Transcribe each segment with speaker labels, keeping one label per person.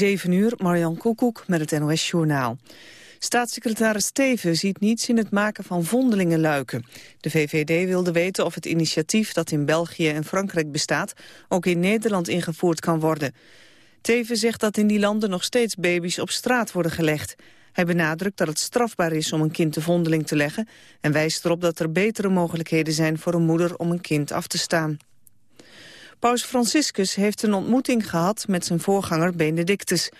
Speaker 1: 7 uur, Marjan Koekoek met het NOS-journaal. Staatssecretaris Steven ziet niets in het maken van vondelingenluiken. De VVD wilde weten of het initiatief dat in België en Frankrijk bestaat... ook in Nederland ingevoerd kan worden. Teven zegt dat in die landen nog steeds baby's op straat worden gelegd. Hij benadrukt dat het strafbaar is om een kind te vondeling te leggen... en wijst erop dat er betere mogelijkheden zijn voor een moeder om een kind af te staan. Paus Franciscus heeft een ontmoeting gehad met zijn voorganger Benedictus.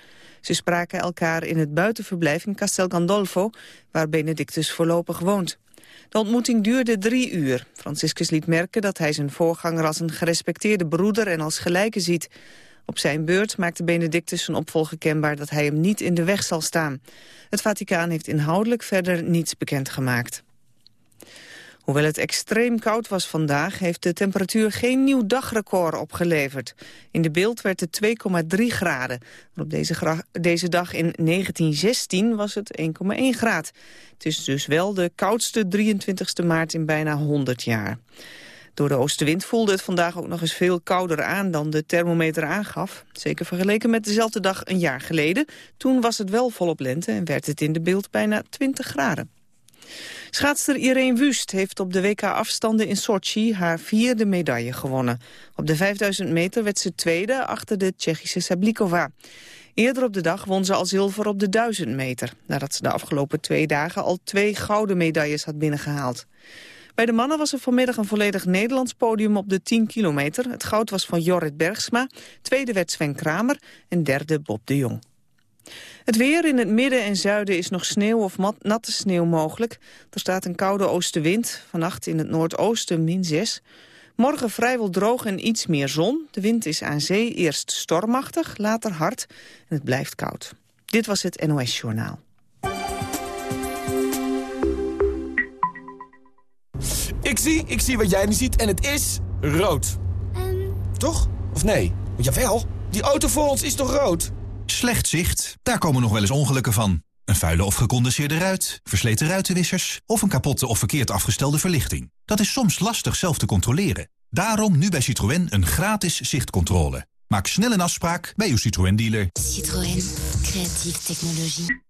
Speaker 1: Ze spraken elkaar in het buitenverblijf in Castel Gandolfo, waar Benedictus voorlopig woont. De ontmoeting duurde drie uur. Franciscus liet merken dat hij zijn voorganger als een gerespecteerde broeder en als gelijke ziet. Op zijn beurt maakte Benedictus zijn opvolger kenbaar dat hij hem niet in de weg zal staan. Het Vaticaan heeft inhoudelijk verder niets bekendgemaakt. Hoewel het extreem koud was vandaag, heeft de temperatuur geen nieuw dagrecord opgeleverd. In de beeld werd het 2,3 graden. Maar op deze, deze dag in 1916 was het 1,1 graad. Het is dus wel de koudste 23 maart in bijna 100 jaar. Door de oostenwind voelde het vandaag ook nog eens veel kouder aan dan de thermometer aangaf. Zeker vergeleken met dezelfde dag een jaar geleden. Toen was het wel volop lente en werd het in de beeld bijna 20 graden. Schaatster Irene Wust heeft op de WK-afstanden in Sochi haar vierde medaille gewonnen. Op de 5000 meter werd ze tweede achter de Tsjechische Sablikova. Eerder op de dag won ze al zilver op de 1000 meter... nadat ze de afgelopen twee dagen al twee gouden medailles had binnengehaald. Bij de mannen was er vanmiddag een volledig Nederlands podium op de 10 kilometer. Het goud was van Jorrit Bergsma, tweede werd Sven Kramer en derde Bob de Jong. Het weer in het midden en zuiden is nog sneeuw of natte sneeuw mogelijk. Er staat een koude oostenwind, vannacht in het noordoosten min 6. Morgen vrijwel droog en iets meer zon. De wind is aan zee eerst stormachtig, later hard en het blijft koud. Dit was het NOS Journaal.
Speaker 2: Ik zie, ik zie wat jij niet ziet en het is rood. Um... Toch? Of nee? Jawel, die auto voor ons is toch rood?
Speaker 3: Slecht zicht, daar komen nog wel eens ongelukken van. Een vuile of gecondenseerde ruit, versleten ruitenwissers... of een kapotte of verkeerd afgestelde verlichting. Dat is soms lastig zelf te controleren. Daarom nu bij Citroën een gratis zichtcontrole. Maak snel een afspraak bij uw Citroën-dealer.
Speaker 4: Citroën. Creatieve technologie.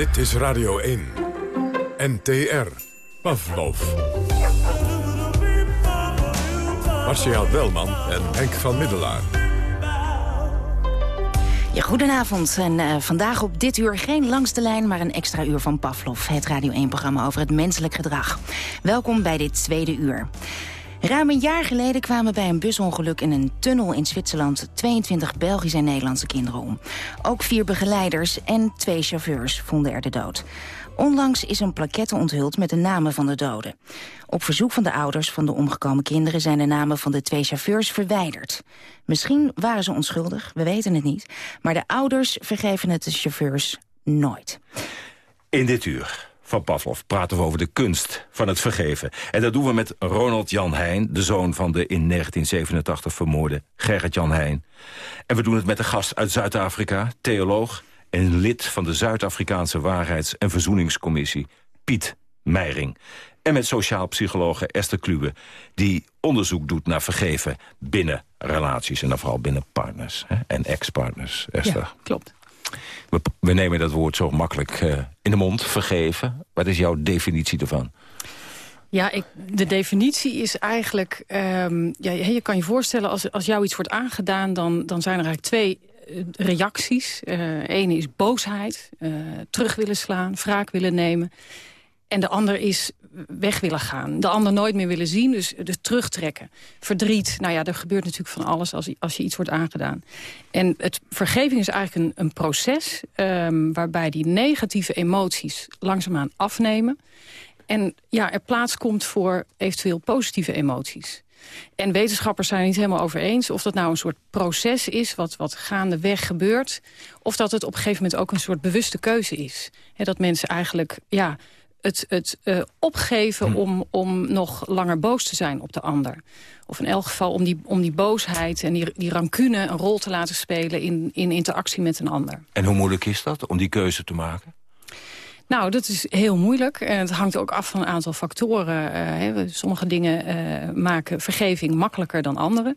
Speaker 5: Dit is Radio 1. NTR. Pavlov. Marcia Welman en Henk van Middelaar.
Speaker 6: Ja, goedenavond. En uh, vandaag op dit uur geen langste lijn, maar een extra uur van Pavlov. Het Radio 1-programma over het menselijk gedrag. Welkom bij dit tweede uur. Ruim een jaar geleden kwamen bij een busongeluk in een tunnel in Zwitserland 22 Belgische en Nederlandse kinderen om. Ook vier begeleiders en twee chauffeurs vonden er de dood. Onlangs is een plaquette onthuld met de namen van de doden. Op verzoek van de ouders van de omgekomen kinderen zijn de namen van de twee chauffeurs verwijderd. Misschien waren ze onschuldig, we weten het niet. Maar de ouders vergeven het de chauffeurs nooit.
Speaker 7: In dit uur van Pavlov praten we over de kunst van het vergeven. En dat doen we met Ronald Jan Heijn, de zoon van de in 1987 vermoorde Gerrit Jan Heijn. En we doen het met een gast uit Zuid-Afrika, theoloog... en lid van de Zuid-Afrikaanse Waarheids- en Verzoeningscommissie, Piet Meiring. En met sociaal psychologe Esther Kluwe, die onderzoek doet naar vergeven binnen relaties... en dan vooral binnen partners hè, en ex-partners, Esther.
Speaker 6: Ja, klopt.
Speaker 7: We, nemen dat woord zo makkelijk uh, in de mond, vergeven. Wat is jouw definitie ervan?
Speaker 8: Ja, ik, de definitie is eigenlijk... Um, ja, je kan je voorstellen, als, als jou iets wordt aangedaan... dan, dan zijn er eigenlijk twee eh, reacties. Uh, Ene is boosheid, uh, terug willen slaan, wraak willen nemen. En de ander is weg willen gaan. De ander nooit meer willen zien, dus, dus terugtrekken. Verdriet, nou ja, er gebeurt natuurlijk van alles als, als je iets wordt aangedaan. En het vergeving is eigenlijk een, een proces... Um, waarbij die negatieve emoties langzaamaan afnemen... en ja, er plaats komt voor eventueel positieve emoties. En wetenschappers zijn het niet helemaal over eens... of dat nou een soort proces is wat, wat gaandeweg gebeurt... of dat het op een gegeven moment ook een soort bewuste keuze is. He, dat mensen eigenlijk ja, het, het uh, opgeven hm. om, om nog langer boos te zijn op de ander. Of in elk geval om die, om die boosheid en die, die rancune een rol te laten spelen... In, in interactie met een ander.
Speaker 7: En hoe moeilijk is dat om die keuze te maken?
Speaker 8: Nou, dat is heel moeilijk. En het hangt ook af van een aantal factoren. Uh, sommige dingen uh, maken vergeving makkelijker dan andere.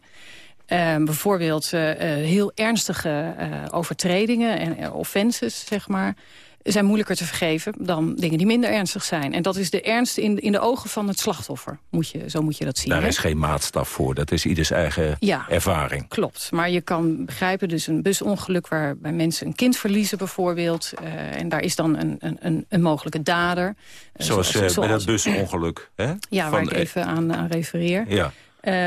Speaker 8: Uh, bijvoorbeeld heel ernstige overtredingen en offenses, zeg maar zijn moeilijker te vergeven dan dingen die minder ernstig zijn. En dat is de ernst in, in de ogen van het slachtoffer. Moet je, zo moet je dat zien.
Speaker 7: Daar is geen maatstaf voor. Dat is ieders eigen ja, ervaring.
Speaker 8: Klopt. Maar je kan begrijpen, dus een busongeluk... waarbij mensen een kind verliezen bijvoorbeeld. Uh, en daar is dan een, een, een mogelijke dader.
Speaker 7: Uh, zoals, zoals, bij dat busongeluk. Hè?
Speaker 8: Ja, waar ik even aan, aan refereer. Ja.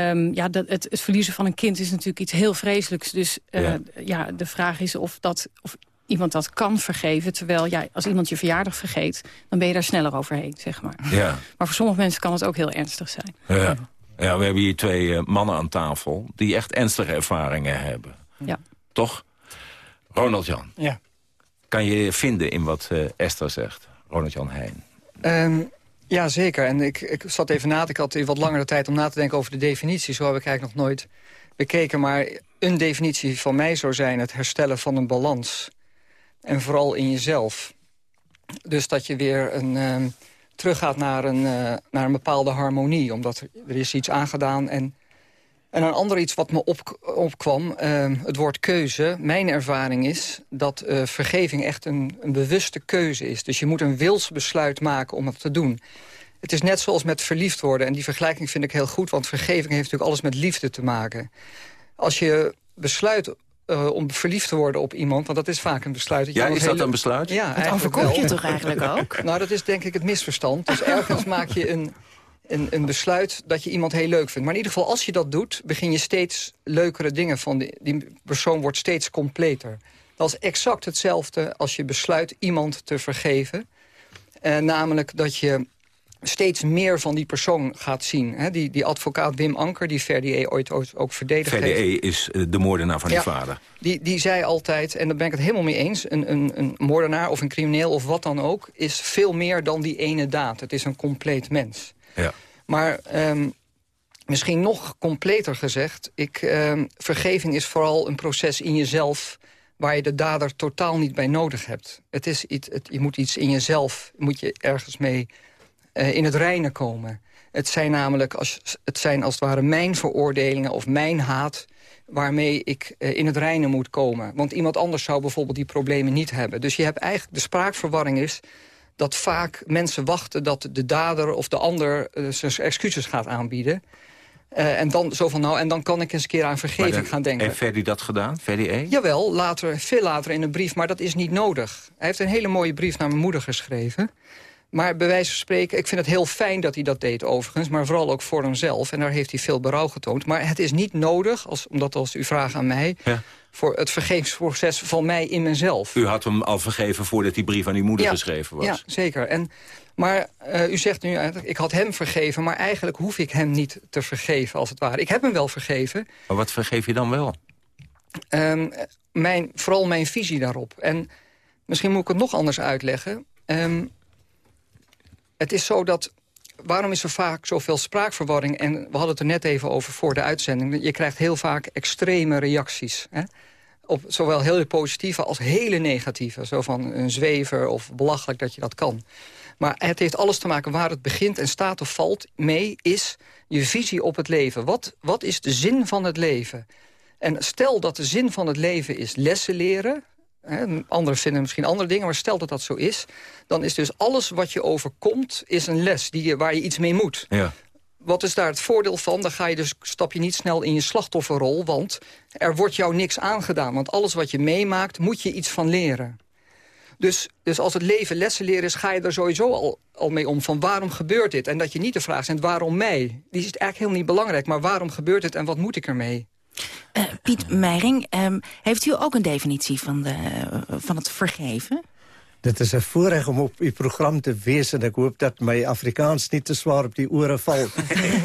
Speaker 8: Um, ja, dat, het, het, verliezen van een kind is natuurlijk iets heel vreselijks. Dus uh, ja. ja. de vraag is of, dat, of iemand dat kan vergeven. Terwijl ja, als iemand je verjaardag vergeet, dan ben je daar sneller overheen, zeg maar. Ja. Maar voor sommige mensen kan het ook heel ernstig zijn.
Speaker 7: Ja, ja we hebben hier twee uh, mannen aan tafel die echt ernstige ervaringen hebben. Ja. Toch? Ronald Jan. Ja. Kan je vinden in wat uh, Esther zegt? Ronald Jan Heijn.
Speaker 9: Um, ja, zeker. En ik, ik zat even na. Ik had even wat langere tijd om na te denken over de definitie. Zo heb ik eigenlijk nog nooit bekeken. Maar een definitie van mij zou zijn het herstellen van een balans en vooral in jezelf. Dus dat je weer een, uh, teruggaat naar een, uh, naar een bepaalde harmonie. Omdat er, is iets aangedaan. En, en een ander iets wat me op, opkwam, uh, het woord keuze. Mijn ervaring is dat eh, vergeving echt een, een bewuste keuze is. Dus je moet een wilsbesluit maken om het te doen. Het is net zoals met verliefd worden. En die vergelijking vind ik heel goed, want vergeving heeft natuurlijk alles met liefde te maken. Als je besluit uh, om verliefd te worden op iemand. Want dat is vaak een besluit.
Speaker 7: Dat ja, is dat een besluit?
Speaker 6: Ja, dat overkomt je toch eigenlijk ook?
Speaker 9: nou, dat is denk ik het misverstand. Dus ergens maak je een, een, een, besluit dat je iemand heel leuk vindt. Maar in ieder geval, als je dat doet, begin je steeds leukere dingen van... Die, die persoon wordt steeds completer. Dat is exact hetzelfde als je besluit iemand te vergeven. Uh, namelijk dat je steeds meer van die persoon gaat zien. die, die advocaat Wim Anker, die Verdier ooit, ook verdedigd
Speaker 7: Verdier heeft. is eh, de moordenaar van ja, die vader.
Speaker 9: Die, die zei altijd, en daar ben ik het helemaal mee eens... Een, een, een moordenaar of een crimineel of wat dan ook... is veel meer dan die ene daad. Het is een compleet mens. Ja. Maar um, misschien nog completer gezegd... Ik, um, vergeving is vooral een proces in jezelf waar je de dader totaal niet bij nodig hebt. Het is iets, het, je moet iets in jezelf, moet je ergens mee uh, in het reinen komen. Het zijn namelijk als, het zijn als het ware mijn veroordelingen of mijn haat waarmee ik uh, in het reinen moet komen. Want iemand anders zou bijvoorbeeld die problemen niet hebben. Dus je hebt eigenlijk, de spraakverwarring is dat vaak mensen wachten dat de dader of de ander uh, zijn excuses gaat aanbieden. Uh, en dan zo van, nou, en dan kan ik eens een keer aan vergeving gaan denken.
Speaker 7: Heeft Ferdi dat gedaan, Ferdi E?
Speaker 9: Jawel, later, veel later in een brief, maar dat is niet nodig. Hij heeft een hele mooie brief naar mijn moeder geschreven. Maar bij wijze van spreken, ik vind het heel fijn dat hij dat deed overigens... maar vooral ook voor hemzelf. En daar heeft hij veel berouw getoond. Maar het is niet nodig, als, omdat als u vraagt aan mij... Ja. voor het vergevingsproces van mij in mezelf.
Speaker 7: U had hem al vergeven voordat die brief aan uw moeder geschreven was.
Speaker 9: Ja, zeker. En, maar uh, u zegt nu eigenlijk, ik had hem vergeven... maar eigenlijk hoef ik hem niet te vergeven, als het ware. Ik heb hem wel vergeven.
Speaker 7: Maar wat vergeef je dan wel?
Speaker 9: Um, mijn, vooral mijn visie daarop. En misschien moet ik het nog anders uitleggen... Um, het is zo dat... Waarom is er vaak zoveel spraakverwarring? En we hadden het er net even over voor de uitzending. Je krijgt heel vaak extreme reacties. Hè? Op zowel heel positieve als hele negatieve. Zo van een zwever of belachelijk dat je dat kan. Maar het heeft alles te maken waar het begint en staat of valt mee... is je visie op het leven. Wat, wat is de zin van het leven? En stel dat de zin van het leven is lessen leren... Hè, anderen vinden misschien andere dingen, maar stel dat dat zo is... dan is dus alles wat je overkomt is een les die je, waar je iets mee moet. Ja. Wat is daar het voordeel van? Dan ga je dus, stap je niet snel in je slachtofferrol... want er wordt jou niks aangedaan. Want alles wat je meemaakt, moet je iets van leren. Dus, dus als het leven lessen leren is, ga je er sowieso al, al mee om. Van waarom gebeurt dit? En dat je niet de vraag stelt, waarom mij? Die is eigenlijk heel niet belangrijk. Maar waarom gebeurt het en wat moet ik ermee?
Speaker 6: Uh, Piet Meijering, um, heeft u ook een definitie van, de, van het vergeven?
Speaker 10: Dit is een voorrecht om op uw programma te wees... en ik hoop dat mijn Afrikaans niet te zwaar op die oren valt.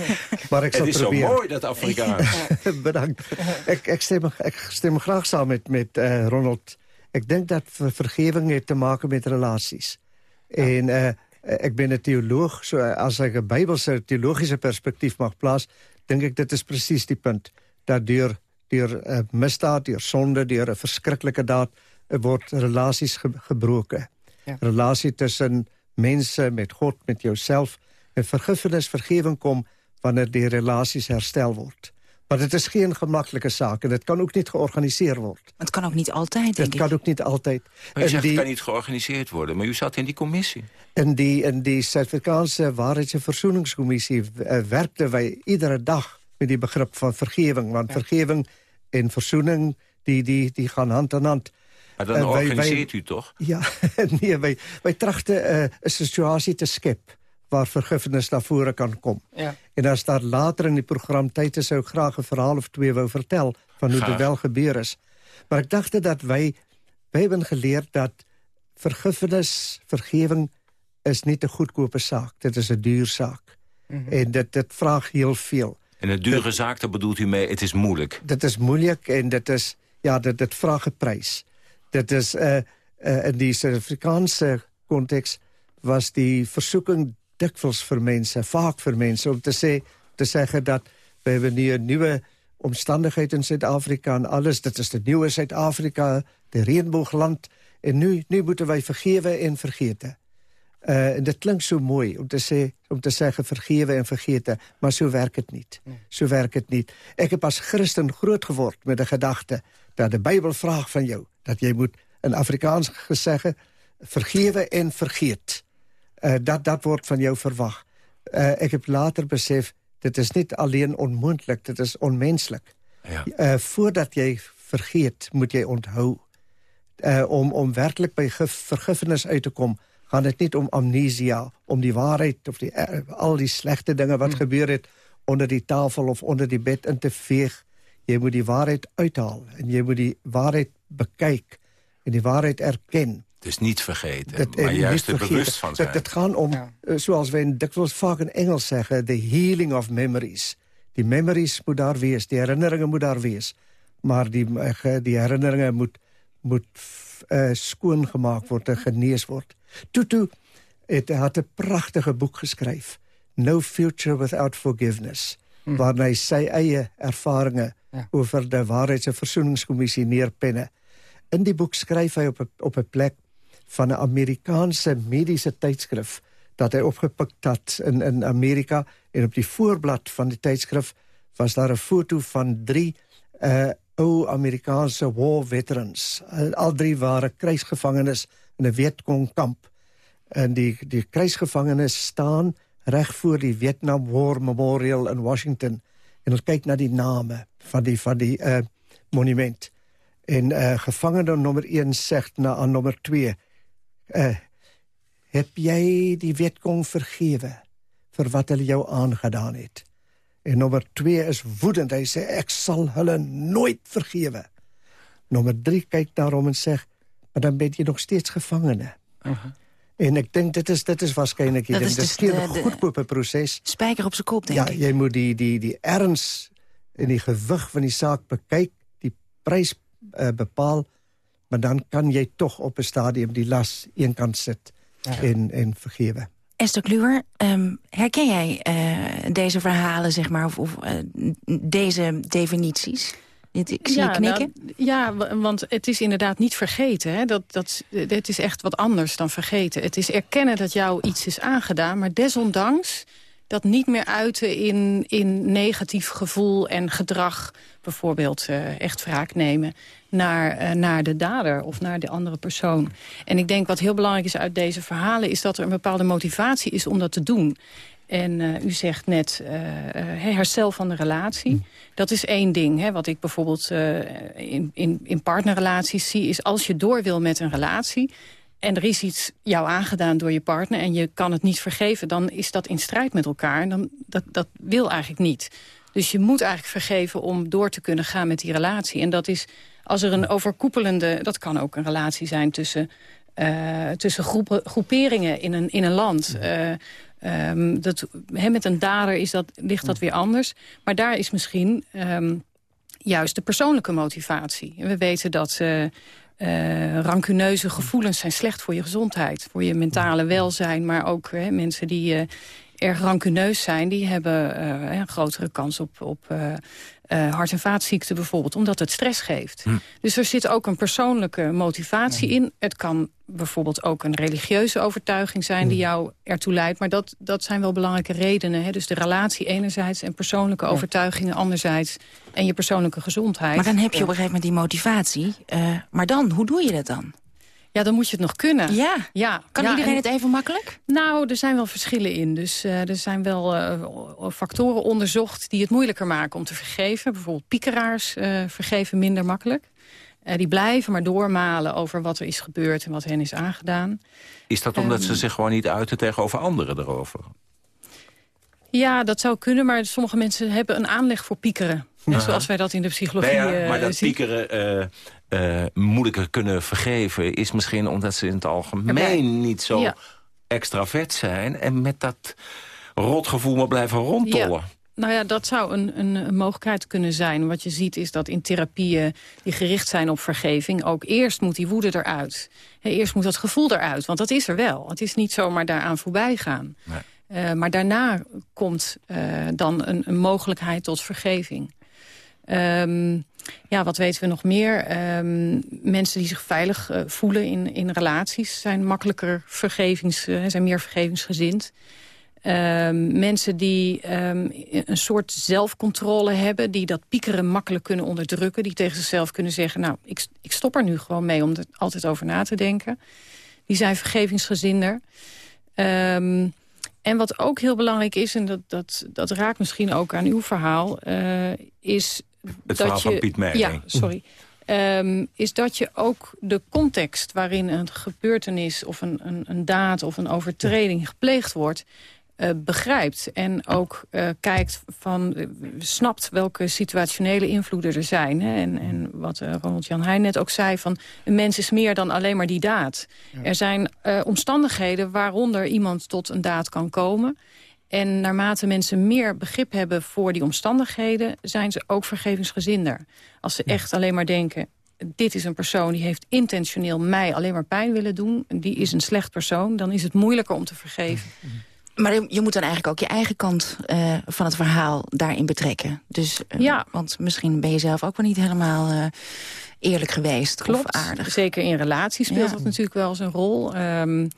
Speaker 7: maar ik zal Het is proberen. zo mooi, dat Afrikaans.
Speaker 10: Bedankt. Ik, ik, stem, ik stem graag samen met, met uh, Ronald. Ik denk dat vergeving heeft te maken met relaties. En uh, ik ben een theoloog. So, als ik een bijbelse theologische perspectief mag plaatsen... denk ik dat is precies die punt. Dat door, door uh, misdaad, door zonde, door een verschrikkelijke daad wordt relaties gebroken. Ja. Relatie tussen mensen, met God, met jouzelf. En vergiffenis, vergeving komt wanneer die relaties herstel wordt. Maar het is geen gemakkelijke zaak en het kan ook niet georganiseerd worden.
Speaker 6: Het kan ook niet altijd, denk
Speaker 10: Het kan ook niet altijd.
Speaker 7: Maar u zegt het kan niet georganiseerd worden, maar u zat in die commissie.
Speaker 10: In die, in die Zuid-Afrikaanse Waarheids- en Verzoeningscommissie uh, werkten wij iedere dag met die begrip van vergeving. Want vergeving en verzoening, die, die, die gaan hand aan hand.
Speaker 7: Maar dan organiseert u toch?
Speaker 10: Ja, nee, wij, wij trachten uh, een situatie te scheppen waar vergiffenis naar voren kan komen. Ja. En als daar later in het programma tijd is... zou ik graag een verhaal of twee wil vertellen... van hoe het wel gebeurd is. Maar ik dacht dat wij... wij hebben geleerd dat vergiffenis, vergeving... is niet een goedkope zaak. Dit is een duur zaak. Mm En dat, dat vraagt heel veel.
Speaker 7: En een dure zaak, daar bedoelt u mee, het is moeilijk?
Speaker 10: Dat is moeilijk en dat, is, ja, dat, dat vraagt een prijs. Dat is, uh, uh, in die Zuid-Afrikaanse context was die verzoeking dikwijls voor mensen, vaak voor mensen... om te, te zeggen dat we hebben nu een nieuwe omstandigheid in Zuid-Afrika... en alles, dat is het nieuwe Zuid-Afrika, de regenboogland... en nu, nu moeten wij vergeven en vergeten. Uh, en dat klinkt zo mooi om te, sê, om te zeggen vergeven en vergeten. Maar zo werkt het niet. Zo werkt het niet. Ik heb als christen groot geworden met de gedachte... dat de Bijbel vraagt van jou... dat jij moet een Afrikaans zeggen... vergeven en vergeet. Uh, dat, dat wordt van jou verwacht. Uh, ik heb later besef, dit is niet alleen onmogelijk, dit is onmenselijk. Ja. Uh, voordat jij vergeet, moet jij onthouden. om, om werkelijk bij vergiffenis uit te komen... gaat het niet om amnesia, om die waarheid... of die, al die slechte dingen wat mm. gebeurt onder die tafel of onder die bed in te veeg. Je moet die waarheid uithalen en je moet die waarheid bekijken en die waarheid erkennen.
Speaker 7: Dus niet vergeten, dat, maar juist er bewust van zijn.
Speaker 10: Het gaat om, eh, zoals wij dikwijls vaak in Engels zeggen... de healing of memories. Die memories moet daar wees, die herinneringen moet daar wees. Maar die, eh, die herinneringen moet, moet uh, schoongemaakt worden, genees worden. Tutu het, had een prachtige boek geschreven. No Future Without Forgiveness. Hm. Waar hij zijn eigen ervaringen over de Waarheids- en Verzoeningscommissie neerpennen. In die boek schrijft hij op op een plek van een Amerikaanse medische tijdschrift... dat hij opgepikt had in, in Amerika. En op die voorblad van die tijdschrift was daar een foto van drie uh, oude Amerikaanse war veterans. Al drie waren krijgsgevangenes in een Vietcongkamp. En die, die krijgsgevangenes staan recht voor die Vietnam War Memorial in Washington. En dan kijk naar die namen van die, van die uh, monument. En uh, gevangene nummer 1 zegt na, aan nummer 2... Uh, heb jij die Vietcong vergeven voor wat hij jou aangedaan heeft? En nummer twee is woedend. Hij zegt, ik zal hulle nooit vergeven. Nummer drie kijkt daarom en zegt... maar dan ben je nog steeds gevangene. Uh -huh. En ik denk, dit is, dit is waarschijnlijk... Dat is, dus een goedkope proces.
Speaker 6: Spijker op zijn kop, denk
Speaker 10: ja,
Speaker 6: ik.
Speaker 10: jij moet die, die, die ernst en die gewicht van die zaak bekijken... die prijs uh, bepaal maar dan kan jij toch op een stadium die las in kant zetten en, en vergeven.
Speaker 6: Esther Kluwer, um, herken jij uh, deze verhalen, zeg maar, of, of uh, deze definities? Ik zie ja, je knikken.
Speaker 8: Nou, ja, want het is inderdaad niet vergeten. Hè? Dat, dat, het is echt wat anders dan vergeten. Het is erkennen dat jou iets is aangedaan, maar desondanks dat niet meer uiten in, in negatief gevoel en gedrag. Bijvoorbeeld uh, echt wraak nemen naar, uh, naar de dader of naar de andere persoon. En ik denk wat heel belangrijk is uit deze verhalen... is dat er een bepaalde motivatie is om dat te doen. En uh, u zegt net herstel van de relatie. Dat is één ding. Hè, wat ik bijvoorbeeld in, in, in partnerrelaties zie... is als je door wil met een relatie en er is iets jou aangedaan door je partner... en je kan het niet vergeven, dan is dat in strijd met elkaar. Dan, dat, dat wil eigenlijk niet. Dus je moet eigenlijk vergeven om door te kunnen gaan met die relatie. En dat is, als er een overkoepelende... dat kan ook een relatie zijn tussen tussen groepen, groeperingen in een, in een land... Um, dat, he, met een dader is dat, ligt dat weer anders. Maar daar is misschien um, juist de persoonlijke motivatie. We weten dat uh, uh, rancuneuze gevoelens zijn slecht voor je gezondheid. Voor je mentale welzijn, maar ook mensen die... Uh, erg rancuneus zijn, die hebben uh, een grotere kans op, op uh, uh, hart- en vaatziekten bijvoorbeeld, omdat het stress geeft. Hm. Dus er zit ook een persoonlijke motivatie in. Het kan bijvoorbeeld ook een religieuze overtuiging zijn die hm. jou ertoe leidt. Maar dat, dat zijn wel belangrijke redenen. Hè? Dus de relatie enerzijds en persoonlijke overtuigingen anderzijds. En je persoonlijke gezondheid.
Speaker 6: Maar dan heb je op een gegeven moment die motivatie. Uh, maar dan, hoe doe je dat dan?
Speaker 8: Ja, dan moet je het nog kunnen.
Speaker 6: Ja,
Speaker 8: ja.
Speaker 6: kan
Speaker 8: ja,
Speaker 6: iedereen het even makkelijk?
Speaker 8: Nou, er zijn wel verschillen in. Dus uh, er zijn wel uh, factoren onderzocht die het moeilijker maken om te vergeven. Bijvoorbeeld piekeraars uh, vergeven minder makkelijk. die blijven maar doormalen over wat er is gebeurd en wat hen is aangedaan.
Speaker 7: Is dat omdat um, ze zich gewoon niet uiten tegenover anderen erover?
Speaker 8: Ja, dat zou kunnen, maar sommige mensen hebben een aanleg voor piekeren. Net zoals wij dat in de psychologie
Speaker 7: nee, ja, maar dat
Speaker 8: zien.
Speaker 7: piekeren uh, uh, moeilijker kunnen vergeven... is misschien omdat ze in het algemeen niet zo ja. extravert zijn... en met dat rotgevoel maar blijven rondtollen.
Speaker 8: Ja. Nou ja, dat zou een, een, een, mogelijkheid kunnen zijn. Wat je ziet is dat in therapieën die gericht zijn op vergeving... ook eerst moet die woede eruit. He, eerst moet dat gevoel eruit, want dat is er wel. Het is niet zomaar daaraan voorbij gaan. Nee. Uh, maar daarna komt uh, dan een, een mogelijkheid tot vergeving. Um, ja, wat weten we nog meer? Um, mensen die zich veilig uh, voelen in, in relaties... zijn makkelijker vergevings, uh, zijn meer vergevingsgezind. Um, mensen die um, een soort zelfcontrole hebben... die dat piekeren makkelijk kunnen onderdrukken... die tegen zichzelf kunnen zeggen... nou, ik, ik stop er nu gewoon mee om er altijd over na te denken. Die zijn vergevingsgezinder. En wat ook heel belangrijk is, en dat, dat, dat raakt misschien ook aan uw verhaal... Uh, is
Speaker 7: het
Speaker 8: dat
Speaker 7: verhaal
Speaker 8: je,
Speaker 7: van Piet Meijer.
Speaker 8: Ja, sorry. Um, is dat je ook de context waarin een gebeurtenis... of een, een, een daad of een overtreding gepleegd wordt... Uh, begrijpt en ook uh, kijkt van, uh, snapt welke situationele invloeden er zijn. Hè? En, en wat Ronald Jan Heijn net ook zei, van een mens is meer dan alleen maar die daad. Ja. Er zijn omstandigheden waaronder iemand tot een daad kan komen. En naarmate mensen meer begrip hebben voor die omstandigheden... zijn ze ook vergevingsgezinder. Als ze echt alleen maar denken... dit is een persoon die heeft intentioneel mij alleen maar pijn willen doen... die is een slecht persoon, dan is het moeilijker om te vergeven.
Speaker 6: Maar je moet dan eigenlijk ook je eigen kant uh, van het verhaal daarin betrekken. Dus, uh,
Speaker 8: ja.
Speaker 6: Want misschien ben je zelf ook wel niet helemaal uh, eerlijk geweest
Speaker 8: Klopt.
Speaker 6: of aardig.
Speaker 8: Zeker in relaties speelt ja. dat natuurlijk wel eens een rol. Um,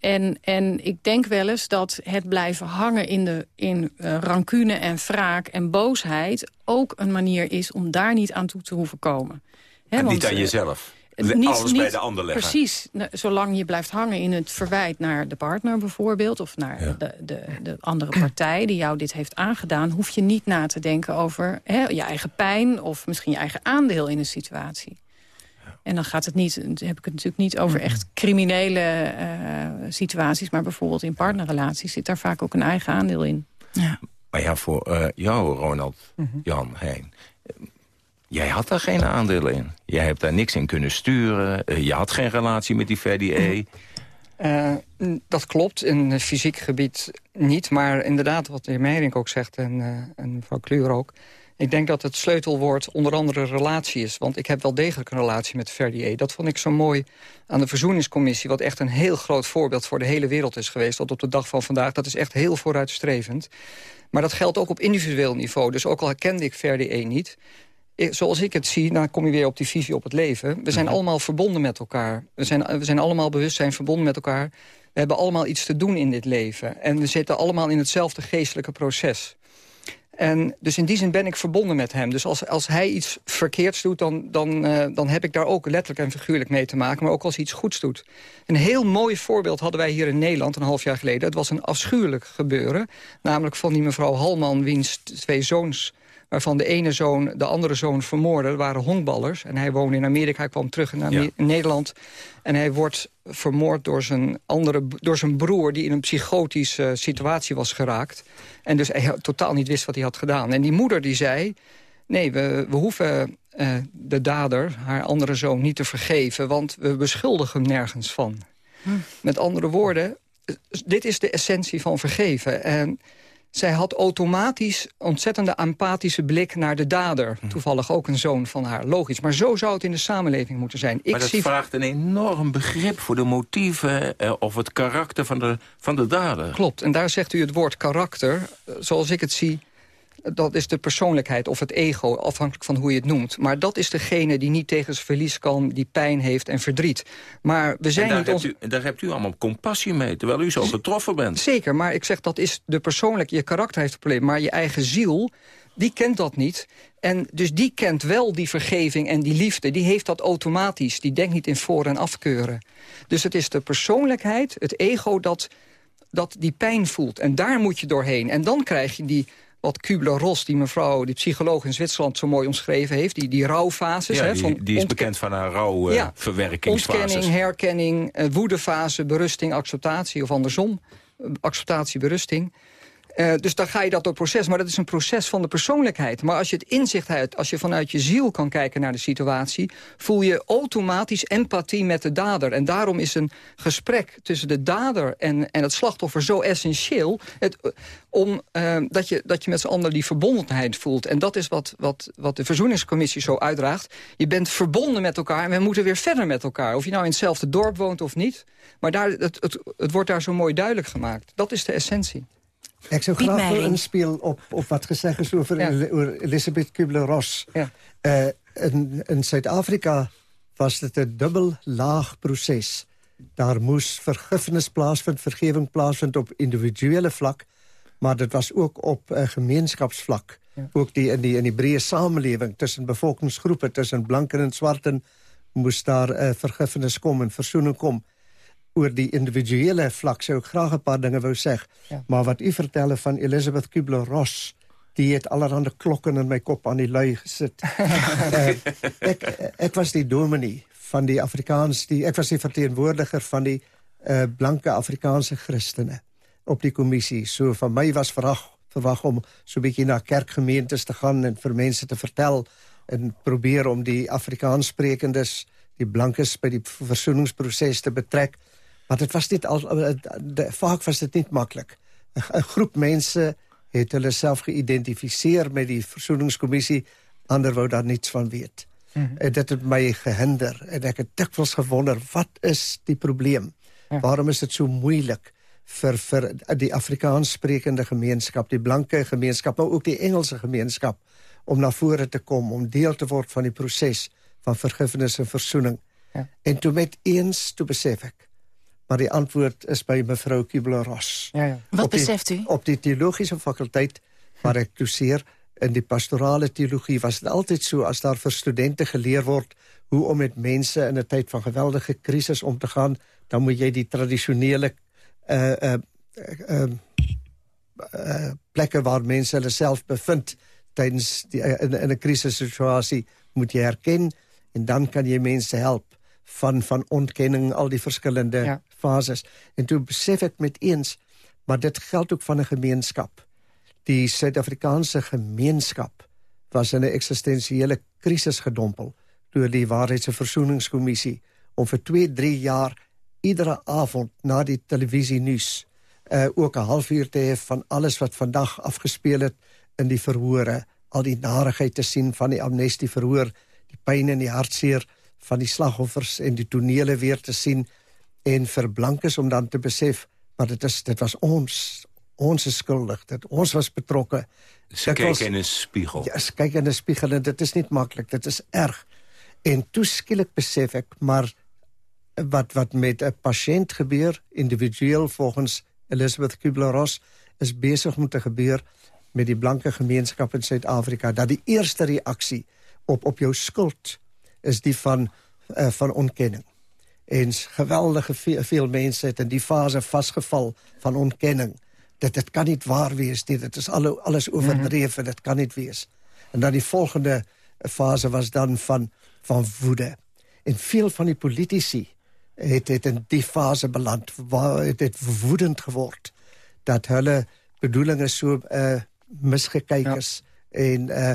Speaker 8: en, en ik denk wel eens dat het blijven hangen in, de, in uh, rancune en wraak en boosheid... ook een manier is om daar niet aan toe te hoeven komen.
Speaker 7: He, en want, niet aan jezelf?
Speaker 8: Uh, niet,
Speaker 7: Alles
Speaker 8: niet,
Speaker 7: bij de ander leggen?
Speaker 8: Precies. Zolang je blijft hangen in het verwijt naar de partner bijvoorbeeld... of naar ja. de, de, de andere partij die jou dit heeft aangedaan... hoef je niet na te denken over he, je eigen pijn... of misschien je eigen aandeel in een situatie. En dan gaat het niet, dan heb ik het natuurlijk niet over echt criminele uh, situaties... maar bijvoorbeeld in partnerrelaties zit daar vaak ook een eigen aandeel in.
Speaker 6: Ja.
Speaker 7: Maar ja, voor uh, jou, Ronald, mm -hmm. Jan, Heijn... Jij had daar geen aandeel in. Jij hebt daar niks in kunnen sturen. Uh, je had geen relatie met die Ferdi
Speaker 9: Uh, dat klopt, in het fysiek gebied niet. Maar inderdaad, wat de heer Meijering ook zegt en, uh, en mevrouw Kleur ook... Ik denk dat het sleutelwoord onder andere relatie is. Want ik heb wel degelijk een relatie met Verdier. Dat vond ik zo mooi aan de Verzoeningscommissie... wat echt een heel groot voorbeeld voor de hele wereld is geweest... tot op de dag van vandaag. Dat is echt heel vooruitstrevend. Maar dat geldt ook op individueel niveau. Dus ook al kende ik Verdier niet... Zoals ik het zie, dan kom je weer op die visie op het leven. We zijn -hmm. allemaal verbonden met elkaar. We zijn, we zijn allemaal bewustzijn verbonden met elkaar. We hebben allemaal iets te doen in dit leven. En we zitten allemaal in hetzelfde geestelijke proces. En dus in die zin ben ik verbonden met hem. Dus als, als hij iets verkeerds doet, dan, dan, uh, dan heb ik daar ook letterlijk en figuurlijk mee te maken. Maar ook als hij iets goeds doet. Een heel mooi voorbeeld hadden wij hier in Nederland een half jaar geleden. Het was een afschuwelijk gebeuren. Namelijk van die mevrouw Halman, wiens twee zoons waarvan de ene zoon de andere zoon vermoordde. Dat waren honkballers. En hij woonde in Amerika, hij kwam terug ja. in Nederland. En hij wordt vermoord door zijn, andere, door zijn broer... die in een psychotische situatie was geraakt. En dus hij totaal niet wist wat hij had gedaan. En die moeder die zei... nee, we, we hoeven eh, de dader, haar andere zoon, niet te vergeven... want we beschuldigen hem nergens van. Hm. Met andere woorden, dit is de essentie van vergeven. En zij had automatisch ontzettende empathische blik naar de dader. Hm. Toevallig ook een zoon van haar, logisch. Maar zo zou het in de samenleving moeten zijn.
Speaker 7: Ik maar dat vraagt een enorm begrip voor de motieven... Eh, of het karakter van de, van de dader.
Speaker 9: Klopt, en daar zegt u het woord karakter. Eh, zoals ik het zie, dat is de persoonlijkheid of het ego, afhankelijk van hoe je het noemt. Maar dat is degene die niet tegen zijn verlies kan, die pijn heeft en verdriet. Maar we zijn
Speaker 7: daar
Speaker 9: niet
Speaker 7: hebt u, daar hebt u allemaal compassie mee, terwijl u zo getroffen bent.
Speaker 9: Zeker, maar ik zeg dat is de persoonlijk, je karakter heeft een probleem. Maar je eigen ziel, die kent dat niet. En dus die kent wel die vergeving en die liefde. Die heeft dat automatisch. Die denkt niet in voor- en afkeuren. Dus het is de persoonlijkheid, het ego, dat, dat die pijn voelt. En daar moet je doorheen. En dan krijg je die wat Kubler-Ross, die mevrouw, die psycholoog in Zwitserland... zo mooi omschreven heeft, die, die rouwfases.
Speaker 7: Ja,
Speaker 9: hè,
Speaker 7: die,
Speaker 9: van
Speaker 7: die is bekend van haar rouwverwerkingsfases.
Speaker 9: Uh, ontkenning, herkenning, uh, woedefase, berusting, acceptatie of andersom. Uh, acceptatie, berusting. Uh, dus dan ga je dat door proces. Maar dat is een proces van de persoonlijkheid. Maar als je het inzicht hebt, als je vanuit je ziel kan kijken naar de situatie... voel je automatisch empathie met de dader. En daarom is een gesprek tussen de dader en, en het slachtoffer zo essentieel... Het, uh, om, uh, dat, je, dat je met z'n allen die verbondenheid voelt. En dat is wat, wat, wat de Verzoeningscommissie zo uitdraagt. Je bent verbonden met elkaar en we moeten weer verder met elkaar. Of je nou in hetzelfde dorp woont of niet. Maar daar, het, het, het wordt daar zo mooi duidelijk gemaakt. Dat is de essentie.
Speaker 10: Ik zou graag willen inspelen op, op wat gezegd is over ja. Elisabeth Kubler-Ross. Ja. Uh, in in Zuid-Afrika was het een dubbel laag proces. Daar moest vergiffenis plaatsvinden, vergeving plaatsvinden op individuele vlak. Maar dat was ook op uh, gemeenschapsvlak. Ja. Ook die, in, die, in die brede samenleving tussen bevolkingsgroepen, tussen blanken en zwarten... moest daar uh, vergiffenis komen, verzoening komen oor die individuele vlak zou ik graag een paar dingen wou zeggen. Ja. Maar wat u vertelde van Elizabeth Kubler-Ross... die het allerhande klokken in mijn kop aan die lui gezet. uh, ik, ik was die dominee van die Afrikaans... Die, ik was die vertegenwoordiger van die uh, blanke Afrikaanse christenen... op die commissie. So, van mij was verwacht, verwacht om zo'n beetje naar kerkgemeentes te gaan... en voor mensen te vertellen en proberen om die Afrikaans sprekendes... die blankes bij die verzoeningsproces te betrekken maar het was niet al, eh, de, vaak was het niet makkelijk. Een, een groep mensen heeft hulle zelf geïdentificeerd met die verzoeningscommissie. Ander wou daar niets van weet. Mm -hmm. En dat heeft mij gehinder. En ik heb dikwijls gewonder, wat is die probleem? Ja. Waarom is het zo moeilijk voor, voor die Afrikaans sprekende gemeenschap... die blanke gemeenschap, maar ook die Engelse gemeenschap... om naar voren te komen, om deel te worden van die proces... van vergiffenis en verzoening. Ja. En toen met eens, toen besef ik... Maar die antwoord is bij mevrouw Kubler-Ross.
Speaker 6: Ja, ja. Wat beseft u?
Speaker 10: Op die theologische faculteit waar ik doseer... in die pastorale theologie was het altijd zo... als daar voor studenten geleerd wordt... hoe om met mensen in een tijd van geweldige crisis om te gaan... dan moet je die traditionele uh, uh, uh, plekken waar mensen zichzelf bevindt... tijdens die, in, in een crisissituatie moet je herkennen... en dan kan je mensen helpen van, van ontkenning, al die verschillende ja. fases. En toe besef ek met eens maar dit geld ook van 'n gemeenskap. Die Suid-Afrikaanse gemeenskap was in 'n eksistensiële krisis gedompel deur die Waarheids- en Versoeningskommissie om vir 2-3 jaar iedere avond na die televisie nuus uh eh, ook 'n halfuur te hê van alles wat vandag afgespeel het in die verhore, al die narigheid te sien van die amnestie verhoor, die pyn en die hartseer van die slagoffers en die tonele weer te sien en vir blankes om dan te besef... maar dit, is, dit was ons, ons is skuldig, dit, ons was betrokken.
Speaker 7: Ze kijken in een spiegel.
Speaker 10: Ja, ze kijken in een spiegel en dit is niet makkelijk, dit is erg. En toe skielik besef ek, maar wat, wat met een patiënt gebeur... individueel volgens Elizabeth Kubler-Ross... is bezig om te gebeur met die blanke gemeenschap in Zuid-Afrika... dat die eerste reactie op, op jou skuld is die van, uh, van ontkenning. Eens geweldige veel, veel mensen in die fase vastgeval van ontkenning. Dat het kan niet waar wees, dit, het is alle, alles overdreven, mm -hmm. kan niet wees. En dan die volgende fase was dan van, van woede. En veel van die politici het, het in die fase beland, waar het, het woedend geword. Dat hulle bedoelingen so uh, is. Ja. En uh,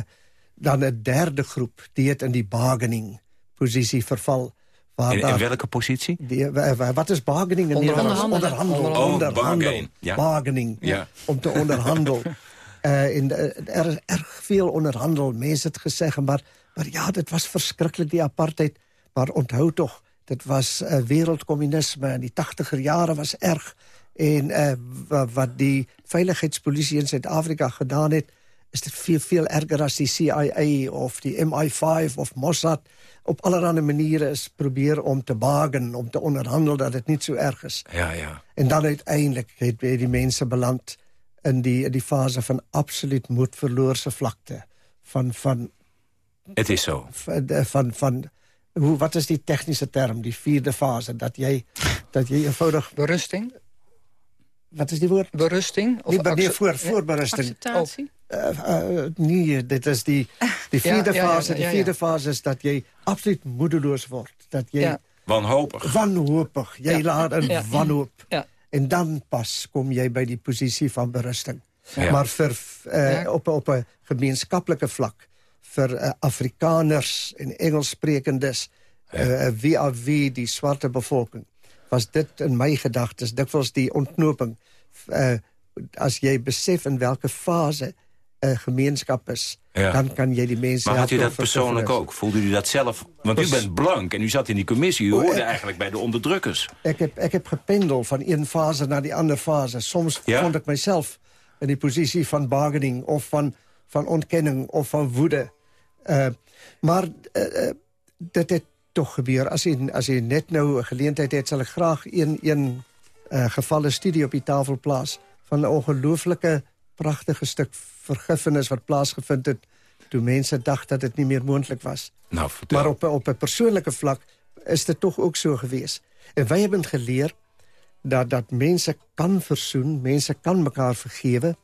Speaker 10: Dan een derde groep die het in die bargaining positie verval.
Speaker 7: In, in, welke positie?
Speaker 10: Die, wat is bargaining in
Speaker 8: Onderhandelen.
Speaker 10: Onderhandel.
Speaker 7: Oh,
Speaker 10: onderhandel.
Speaker 7: bargain. Ja.
Speaker 10: Bargaining.
Speaker 7: Ja.
Speaker 10: Om te onderhandelen. uh, in de, er is erg veel onderhandel, mensen het gezegd. Maar, maar ja, dat was verschrikkelijk, die apartheid. Maar onthoud toch, dat was uh, wereldcommunisme. En die tachtiger jaren was erg. En uh, wat die veiligheidspolitie in Zuid-Afrika gedaan heeft... is het veel, veel erger als die CIA of die MI5 of Mossad... op allerlei manieren is proberen om te bagen, om te onderhandelen... dat het niet zo erg is.
Speaker 7: Ja, ja.
Speaker 10: En dan uiteindelijk heeft bij die mensen beland... in die, in die fase van absoluut moedverloorse vlakte. Van, van,
Speaker 7: het is zo.
Speaker 10: Van, van, van, hoe, wat is die technische term, die vierde fase? Dat jij, dat jij eenvoudig...
Speaker 9: Berusting?
Speaker 10: Wat is die woord?
Speaker 9: Berusting?
Speaker 10: Of nee, nee, voor, voorberusting.
Speaker 8: Acceptatie?
Speaker 10: Nee, dit is die, die vierde ja, fase. Ja, ja, die vierde fase is dat jij absoluut moedeloos wordt. Dat jij
Speaker 7: Wanhopig.
Speaker 10: Wanhopig. Jij laat een wanhoop. En dan pas kom jij bij die positie van berusting. Maar voor, uh, op, op een gemeenschappelijke vlak... voor Afrikaners en Engelssprekenders... Uh, wie à wie die zwarte bevolking... was dit in mijn gedachten dikwijls die ontknoping. Uh, als jij beseft in welke fase uh, gemeenschap is...
Speaker 7: Ja.
Speaker 10: dan kan jij die mensen...
Speaker 7: Maar had u dat persoonlijk ook? Voelde u dat zelf? Want u bent blank en u zat in die commissie. U hoorde ik, eigenlijk bij de onderdrukkers.
Speaker 10: Ik heb, ik heb gependeld van één fase naar die andere fase. Soms ja? vond ik mezelf in die positie van bargaining... of van, van ontkenning of van woede. Uh, maar uh, dat het toch gebeur. Als u, als u net nou een geleentheid heeft... zal ik graag een, een gevallen studie op die tafel plaatsen... van een ongelooflijke, prachtige stuk vergiffenis... wat plaatsgevind het toen mensen dachten dat het niet meer mogelijk was.
Speaker 7: Nou, vertel.
Speaker 10: Maar op, op een persoonlijke vlak is het toch ook zo geweest. En wij hebben geleerd dat, dat mensen kan verzoenen... mensen kan elkaar vergeven...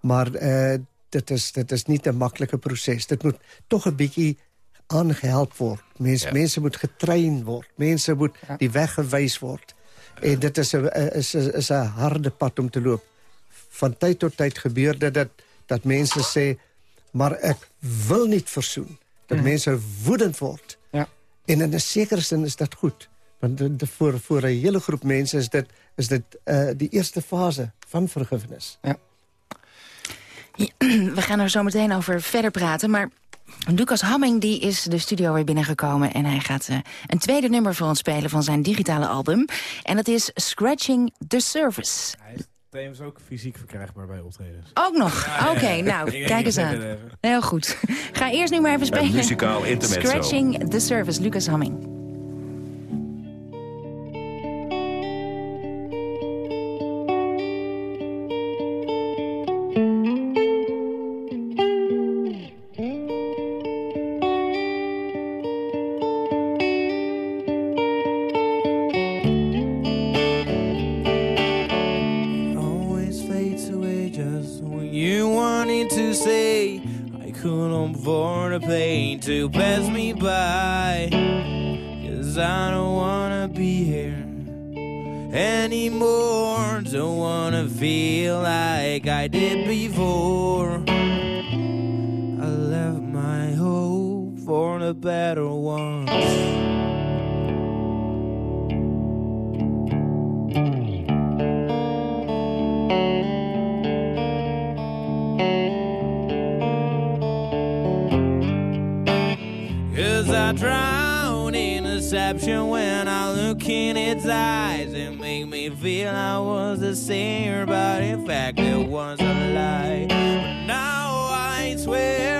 Speaker 10: maar uh, dit, is, dit is niet een makkelijke proces. Dit moet toch een beetje aangehelpt worden. Mens, ja. Mensen moeten getraind worden. Mensen moeten ja. die weg gewijs worden. En dit is een, is, is een harde pad om te lopen. Van tijd tot tijd gebeurde dat, dat mensen zeggen... maar ik wil niet verzoenen. Dat mm. mensen woedend worden.
Speaker 9: Ja.
Speaker 10: En in de zekere zin is dat goed. Want de, de, voor, voor een hele groep mensen is dit, is dit uh, die eerste fase van vergiffenis.
Speaker 9: Ja.
Speaker 6: We gaan er zo meteen over verder praten, maar... Lucas Hamming die is de studio weer binnengekomen... en hij gaat uh, een tweede nummer voor ons spelen van zijn digitale album. En dat is Scratching the Surface.
Speaker 11: Tevens ook fysiek verkrijgbaar bij optredens.
Speaker 6: Ook nog? Ja, Oké, okay, nou, kijk eens aan. Heel goed. Ga eerst nu maar even spelen.
Speaker 7: Een muzikaal intermezzo.
Speaker 6: Scratching the Surface, Lucas Hamming.
Speaker 12: To say I couldn't afford the pain to pass me by. Cause I don't wanna be here anymore. Don't wanna feel like I did before. I left my hope for the better ones. When I look in its eyes. It make me feel I was a sinner, but in fact it was a lie. But now I swear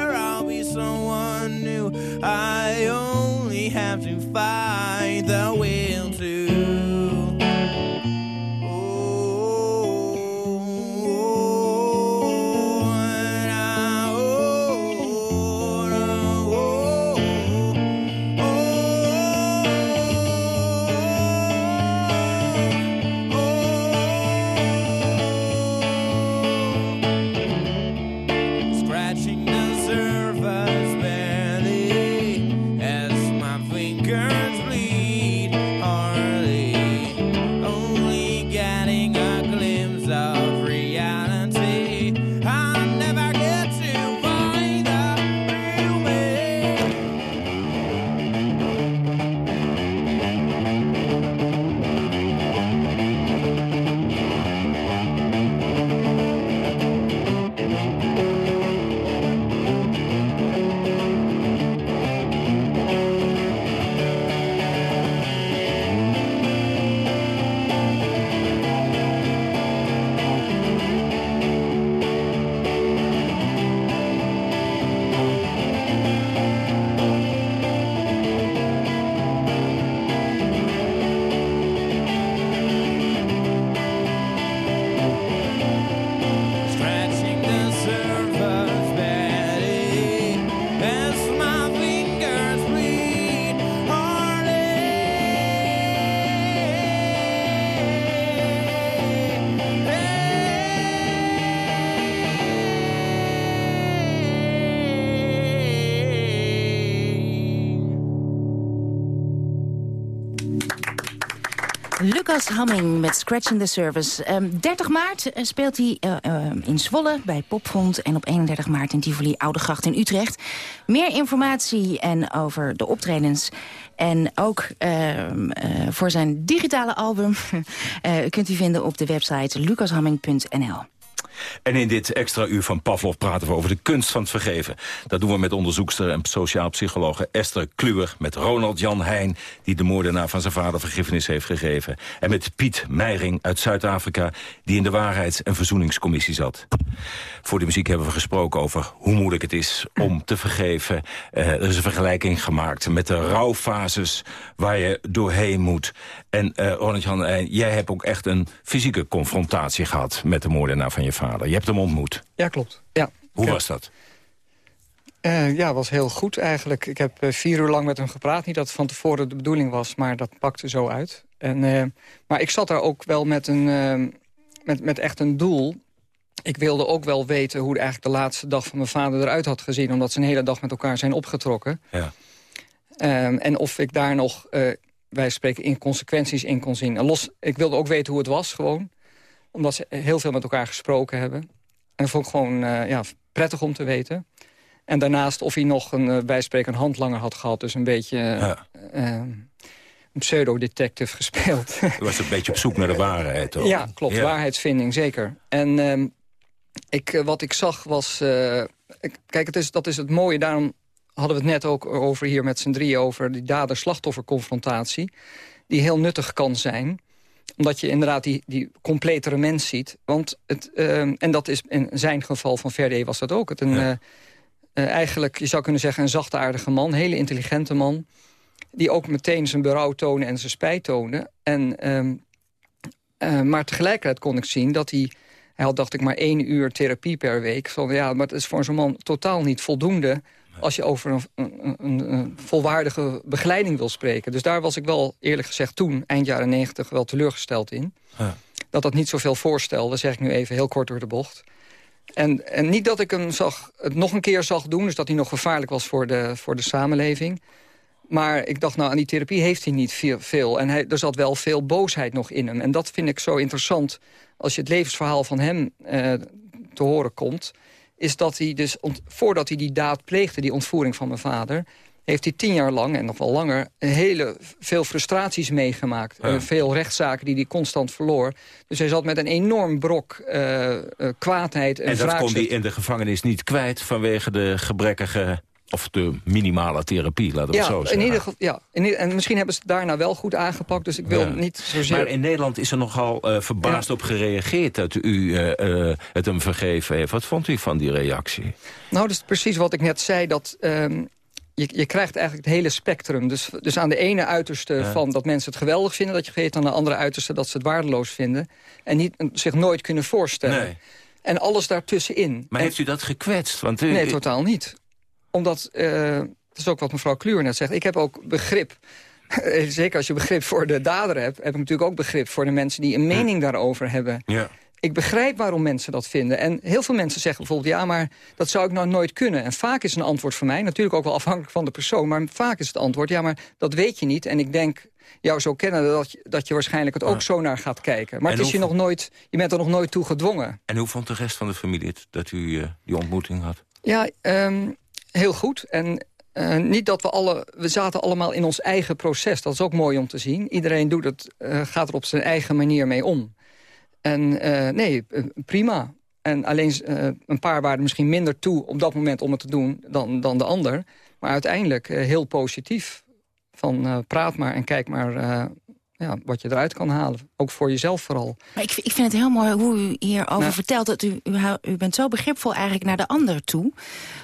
Speaker 6: Lucas Hamming met Scratch in the Service. 30 ehm, maart eh, speelt hij uh, uh, in Zwolle bij Popfond... en op 31 maart in Tivoli Oudegracht in Utrecht. Meer informatie en over de optredens... en ook ehm, voor zijn digitale album... kunt u vinden op de website lucashamming.nl.
Speaker 7: En in dit extra uur van Pavlov praten we over de kunst van het vergeven. Dat doen we met onderzoekster en sociaal psychologe Esther Kluwer... met Ronald Jan Heijn, die de moordenaar van zijn vader vergiffenis heeft gegeven. En met Piet Meiring uit Zuid-Afrika... die in de Waarheids- en Verzoeningscommissie zat. Voor de muziek hebben we gesproken over hoe moeilijk het is om te vergeven. Uh, er is een vergelijking gemaakt met de rouwfases waar je doorheen moet. En uh, Ronald Jan Heijn, jij hebt ook echt een fysieke confrontatie gehad... met de moordenaar van je vader. Je hebt hem ontmoet.
Speaker 9: Ja, klopt. Ja.
Speaker 7: Hoe was dat?
Speaker 9: Uh, ja, was heel goed eigenlijk. Ik heb uh, vier uur lang met hem gepraat. Niet dat het van tevoren de bedoeling was, maar dat pakte zo uit. En, uh, maar ik zat daar ook wel met, een, met, met echt een doel. Ik wilde ook wel weten hoe eigenlijk de laatste dag van mijn vader eruit had gezien. Omdat ze een hele dag met elkaar zijn opgetrokken. Ja. Ehm, en of ik daar nog, wij spreken, inconsequenties in kon zien. En los, ik wilde ook weten hoe het was gewoon omdat ze heel veel met elkaar gesproken hebben. En dat vond ik gewoon uh, ja, prettig om te weten. En daarnaast of hij nog een, uh, bijspreken een handlanger had gehad. Dus een beetje uh, een pseudo-detective gespeeld.
Speaker 7: Je was een beetje op zoek naar de waarheid, toch?
Speaker 9: Ja, klopt. Ja. Waarheidsvinding, zeker. En ehm, ik, wat ik zag was... Ik, kijk, het is, dat is het mooie. Daarom hadden we het net ook over hier met z'n drieën... over die dader-slachtoffer-confrontatie. Die heel nuttig kan zijn omdat je inderdaad die, die completere mens ziet. Want het, uh, en dat is in zijn geval van Verde was dat ook. Het een, ja. uh, uh, eigenlijk, je zou kunnen zeggen, een zachtaardige man. Hele intelligente man. Die ook meteen zijn berouw toonde en zijn spijt toonde. En, uh, maar tegelijkertijd kon ik zien dat hij... Hij had, dacht ik, maar één uur therapie per week. Van, ja, maar het is voor zo'n man totaal niet voldoende als je over een, een, een, een, volwaardige begeleiding wil spreken. Dus daar was ik wel eerlijk gezegd toen, eind jaren negentig, wel teleurgesteld in. Ja. Dat dat niet zoveel voorstelde, zeg ik nu even heel kort door de bocht. En, en niet dat ik hem zag, het nog een keer zag doen... dus dat hij nog gevaarlijk was voor de, voor de samenleving. Maar ik dacht, nou, aan die therapie heeft hij niet veel. En hij, er zat wel veel boosheid nog in hem. En dat vind ik zo interessant als je het levensverhaal van hem eh, te horen komt is dat hij dus, voordat hij die daad pleegde, die ontvoering van mijn vader... heeft hij tien jaar lang, en nog wel langer, hele, veel frustraties meegemaakt. Ja. Uh, veel rechtszaken die hij constant verloor. Dus hij zat met een enorm brok uh, uh, kwaadheid. En,
Speaker 7: en dat kon hij in de gevangenis niet kwijt vanwege de gebrekkige of de minimale therapie, laten we
Speaker 9: ja,
Speaker 7: het zo zeggen.
Speaker 9: In ieder geval, ja, in, en misschien hebben ze het daarna wel goed aangepakt. Dus ik wil ja. niet zozeer...
Speaker 7: Maar in Nederland is er nogal uh, verbaasd ja. op gereageerd... dat u uh, uh, het hem vergeven heeft. Wat vond u van die reactie?
Speaker 9: Nou, dat is precies wat ik net zei. Dat, um, je, je krijgt eigenlijk het hele spectrum. Dus, dus aan de ene uiterste ja. van dat mensen het geweldig vinden... dat je vergeet, aan de andere uiterste dat ze het waardeloos vinden. En niet, zich nooit kunnen voorstellen. Nee. En alles daartussenin.
Speaker 7: Maar
Speaker 9: en,
Speaker 7: heeft u dat gekwetst? Want
Speaker 9: u, nee, totaal niet omdat, uh, dat is ook wat mevrouw Kluwer net zegt... ik heb ook begrip, zeker als je begrip voor de dader hebt... heb ik natuurlijk ook begrip voor de mensen die een mening daarover hebben.
Speaker 7: Ja.
Speaker 9: Ik begrijp waarom mensen dat vinden. En heel veel mensen zeggen bijvoorbeeld... ja, maar dat zou ik nou nooit kunnen. En vaak is een antwoord van mij, natuurlijk ook wel afhankelijk van de persoon... maar vaak is het antwoord, ja, maar dat weet je niet. En ik denk jou zo kennen dat je, dat je waarschijnlijk het ook ja. zo naar gaat kijken. Maar en het is je, nog nooit, je bent er nog nooit toe gedwongen.
Speaker 7: En hoe vond de rest van de familie het dat u uh, die ontmoeting had?
Speaker 9: Ja, um, heel goed. En uh, niet dat we alle... We zaten allemaal in ons eigen proces. Dat is ook mooi om te zien. Iedereen doet het, uh, gaat er op zijn eigen manier mee om. En uh, nee, prima. En alleen een paar waren misschien minder toe op dat moment om het te doen dan, dan de ander. Maar uiteindelijk heel positief. Van praat maar en kijk maar ja, wat je eruit kan halen. Ook voor jezelf vooral.
Speaker 6: Maar ik, ik vind het heel mooi hoe u hierover nou, vertelt. Dat u, u, u, bent zo begripvol eigenlijk naar de ander toe.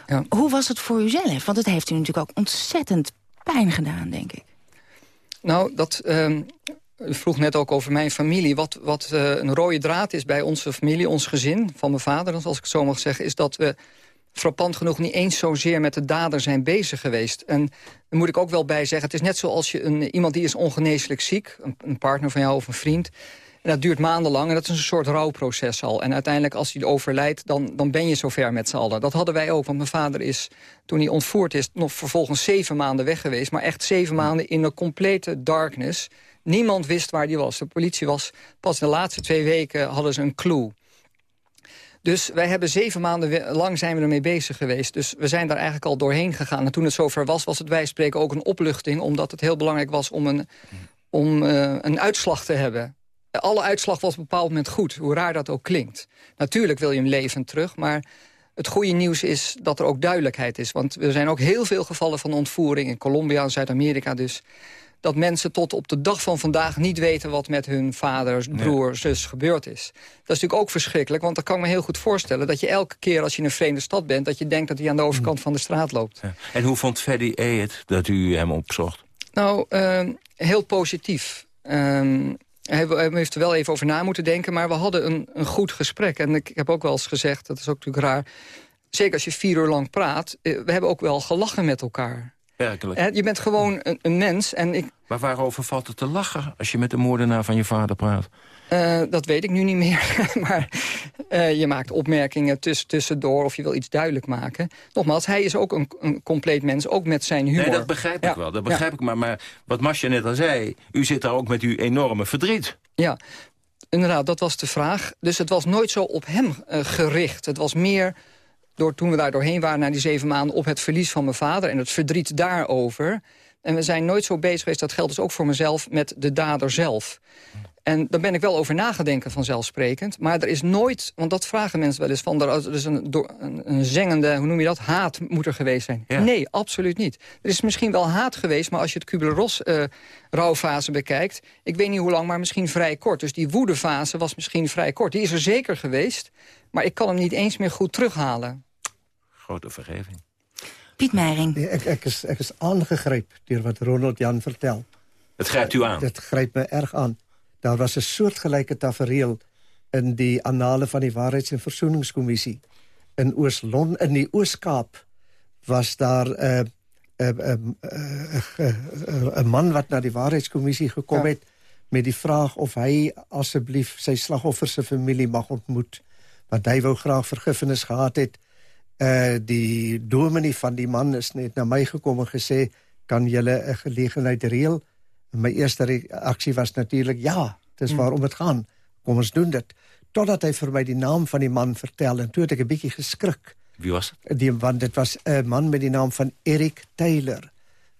Speaker 6: Ja. Hoe was het voor uzelf? Want het heeft u natuurlijk ook ontzettend pijn gedaan, denk ik.
Speaker 9: Nou, dat... Um, u vroeg net ook over mijn familie. Wat, wat uh, een rode draad is bij onze familie, ons gezin... van mijn vader, als ik het zo mag zeggen... is dat we frappant genoeg niet eens zozeer met de dader zijn bezig geweest. En daar moet ik ook wel bij zeggen... het is net zoals je een, iemand die is ongeneeslijk ziek... Een, partner van jou of een vriend... En dat duurt maandenlang en dat is een soort rouwproces al. En uiteindelijk als hij overlijdt, dan, dan ben je zover met z'n allen. Dat hadden wij ook, want mijn vader is, toen hij ontvoerd is... nog vervolgens zeven maanden weg geweest. Maar echt zeven maanden in een complete darkness Niemand wist waar die was. De politie was pas de laatste twee weken hadden ze een clue. Dus wij hebben zeven maanden lang zijn we ermee bezig geweest. Dus we zijn daar eigenlijk al doorheen gegaan. En toen het zover was, was het wij spreken ook een opluchting... omdat het heel belangrijk was om een, om, uh, een uitslag te hebben. Alle uitslag was op een bepaald moment goed, hoe raar dat ook klinkt. Natuurlijk wil je hem leven terug, maar het goede nieuws is dat er ook duidelijkheid is. Want er zijn ook heel veel gevallen van ontvoering in Colombia en Zuid-Amerika dus dat mensen tot op de dag van vandaag niet weten... wat met hun vader, broer, zus gebeurd is. Dat is natuurlijk ook verschrikkelijk, want dan kan ik me heel goed voorstellen... dat je elke keer als je in een vreemde stad bent... dat je denkt dat hij aan de overkant van de straat loopt.
Speaker 7: En hoe vond Freddy E. het dat u hem opzocht?
Speaker 9: Nou, uh, heel positief. Uh, hij heeft er wel even over na moeten denken, maar we hadden een, een goed gesprek. En ik, ik heb ook wel eens gezegd, dat is ook natuurlijk raar... zeker als je vier uur lang praat, eh, we hebben ook wel gelachen met elkaar.
Speaker 7: Werkelijk.
Speaker 9: Je bent gewoon een, een, mens. En ik...
Speaker 7: Maar waarover valt het te lachen als je met de moordenaar van je vader praat?
Speaker 9: Uh, dat weet ik nu niet meer. maar uh, je maakt opmerkingen tuss tussendoor of je wil iets duidelijk maken. Nogmaals, hij is ook een, een compleet mens, ook met zijn humor.
Speaker 7: Nee, dat begrijp ik wel. Dat begrijp ik maar. Maar wat Masja net al zei, u zit daar ook met uw enorme verdriet.
Speaker 9: Ja, inderdaad, dat was de vraag. Dus het was nooit zo op hem uh, gericht. Het was meer door, toen we daar doorheen waren na die zeven maanden... op het verlies van mijn vader en het verdriet daarover. En we zijn nooit zo bezig geweest, dat geldt dus ook voor mezelf... met de dader zelf. En daar ben ik wel over nagedenken vanzelfsprekend. Maar er is nooit, want dat vragen mensen wel eens... van er is een, een, een zengende, hoe noem je dat, haat moet er geweest zijn. Nee, absoluut niet. Er is misschien wel haat geweest, maar als je het Kubler-Ross-rouwfase uh, bekijkt... ik weet niet hoe lang, maar misschien vrij kort. Dus die woedefase was misschien vrij kort. Die is er zeker geweest, maar ik kan hem niet eens meer goed terughalen.
Speaker 7: Grote vergeving.
Speaker 6: Piet Meiring.
Speaker 10: Nee, ik, ik, is, ik is aangegrepen door wat Ronald Jan vertelt.
Speaker 7: Het grijpt u aan?
Speaker 10: Het grijpt me erg aan. Daar was een soortgelijke tafereel in die annalen van die Waarheids- en Verzoeningscommissie. In, Oost in die Oostkaap was daar uh, uh, uh, een man wat naar die Waarheidscommissie gekomen ja. het... met die vraag of hij alsjeblieft zijn slachtoffers familie mag ontmoet. Want hij wou graag vergiffenis gehad het. Uh, die dominee van die man is net naar mij gekomen en gesê... kan julle een gelegenheid? En my eerste reactie was natuurlijk... ja, het is mm. waarom het gaan. Kom ons doen dit. Totdat hij voor mij die naam van die man vertelde. En toen had ik een beetje geschrik.
Speaker 7: Wie was het?
Speaker 10: Die, want het was een man met die naam van Eric Taylor.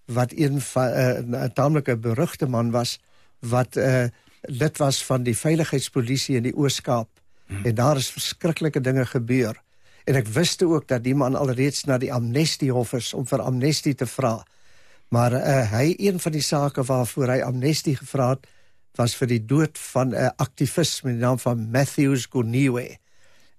Speaker 10: Wat een, uh, een tamelijk beruchte man was... wat uh, lid was van die veiligheidspolitie in die Ooskaap. Mm. En daar is verschrikkelijke dingen gebeurd. En ek wiste ook dat die man alreeds na die amnestiehof is om vir amnestie te vra. Maar uh, hy een van die sake waarvoor hy amnestie gevra het was vir die dood van 'n uh, aktivis met die naam van Matthews Goniwe.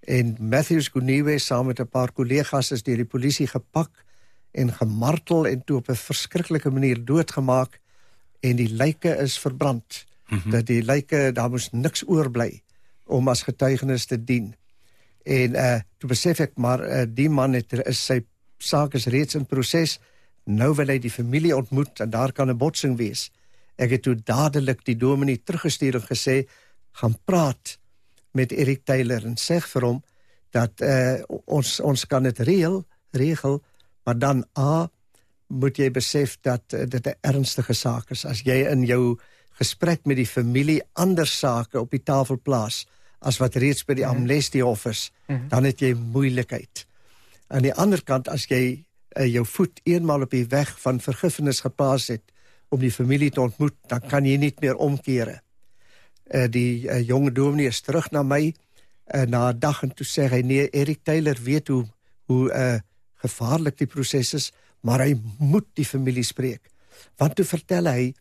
Speaker 10: En Matthews Goniwe saam met 'n paar kollegas is deur die polisie gepak en gemartel en toe op 'n verskriklike manier doodgemaak en die lyke is verbrand. Mm -hmm. Dat die lyke daar moes niks oorbly om as getuienis te dien. En uh toe besef ek maar uh, die man het is sy saak is reeds in proses. Nou wil hy die familie ontmoet en daar kan 'n botsing wees. Ek het toe dadelik die dominee teruggestuur en gesê gaan praat met Erik Taylor en sê vir hom dat uh ons ons kan dit reël, regel, maar dan a moet jy besef dat dit 'n ernstige saak is as jy in jou gesprek met die familie ander sake op die tafel plaas as wat reeds by die amnestiehof is, mm -hmm. dan het jy moeilikheid. Aan die ander kant as jy uh, jou voet eenmaal op die weg van vergifnis geplaas het om die familie te ontmoet, dan kan jy nie meer omkeer. Uh, die uh, jonge dominee is terug na my uh, na 'n dag en toe sê hy nee, Erik Taylor weet hoe hoe uh, gevaarlik die proses is, maar hy moet die familie spreek. Want toe vertel hy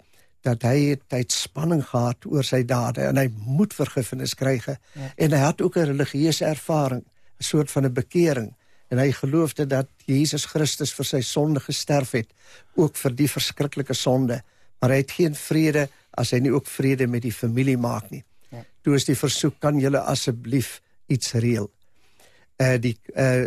Speaker 10: dat hy het tyd spanning gehad oor sy dade en hy moet vergifnis kry ja. en hy het ook 'n religieuse ervaring, 'n soort van 'n bekering en hy geloofde dat Jesus Christus vir sy sonde gesterf het, ook vir die verskriklike sonde, maar hy het geen vrede as hy nie ook vrede met die familie maak nie. Ja. Toe is die versoek kan julle asseblief iets reël. Uh die uh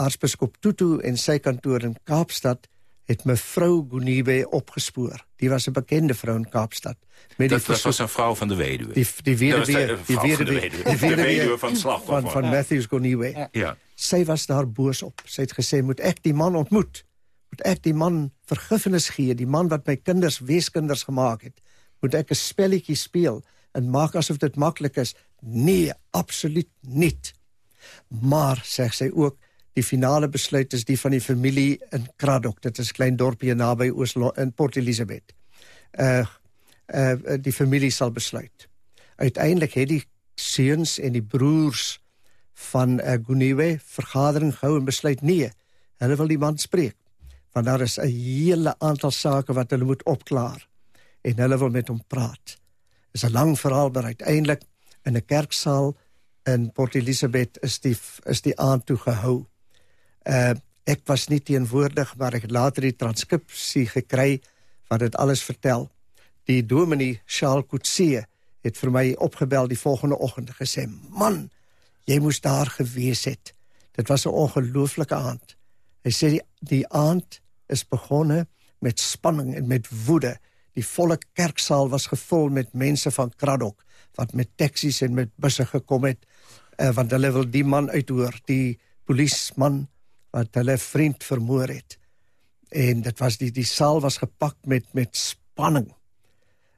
Speaker 10: aartsbiskop Tutu en sy kantoor in Kaapstad het mevrou Gunibe opgespoor. Die was 'n bekende vrou in Kaapstad.
Speaker 7: Met dat, was een vrouw van de weduwe.
Speaker 10: Die, die weduwe,
Speaker 7: die weduwe, die weduwe van het slachtoffer.
Speaker 10: Van, van Matthews Gunibe. Ja.
Speaker 7: ja.
Speaker 10: Sy was daar boos op. Sy het gesê, moet ek die man ontmoet? Moet ek die man vergifnis gee? Die man wat my kinders weeskinders gemaakt het? Moet ek een spelletjie speel en maak asof dit makkelijk is? Nee, absoluut niet. Maar, zegt sy ook, die finale besluit is die van die familie in Kradok. Dit is een klein dorpje nabij Ooslo in Port Elizabeth. Uh, uh, die familie sal besluit. Uiteindelik het die seuns en die broers van uh, Guniwe vergadering gehou en besluit nee, hulle wil die man spreek. Want daar is 'n hele aantal sake wat hulle moet opklaar en hulle wil met hom praat. Dis 'n lang verhaal, maar uiteindelik in 'n kerksaal in Port Elizabeth is die is die aand toe. Uh ek was nie teenwoordig, maar ek het later die transkripsie gekry wat dit alles vertel. Die dominee Charles Coetzee het vir my opgebel die volgende oggend en gesê: "Man, jy moes daar gewees het. Dit was 'n ongelooflike aand." Hy sê die, die aand is begonne met spanning en met woede. Die volle kerksaal was gevul met mense van Kraddock wat met taksies en met busse gekom het uh, want hulle wil die man uithoor, die polisman wat hulle vriend vermoor het. En dit was die die saal was gepak met met spanning.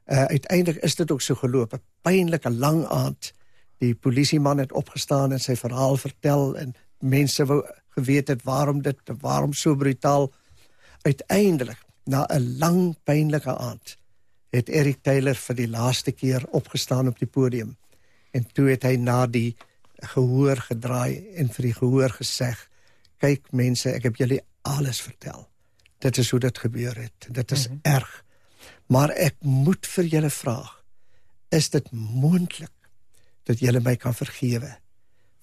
Speaker 10: Uh, uiteindelik is dit ook so geloop, 'n pynlike lang aand. Die polisieman het opgestaan en sy verhaal vertel en mense wou geweet het waarom dit waarom so brutaal uiteindelik na 'n lang pynlike aand het Eric Taylor vir die laaste keer opgestaan op die podium en toe het hy na die gehoor gedraai en vir die gehoor gesê kyk mense ek heb julle alles vertel dit is hoe dit gebeur het dit is mm -hmm. erg Maar ek moet vir julle vraag, is dit moontlik dat julle my kan vergewe?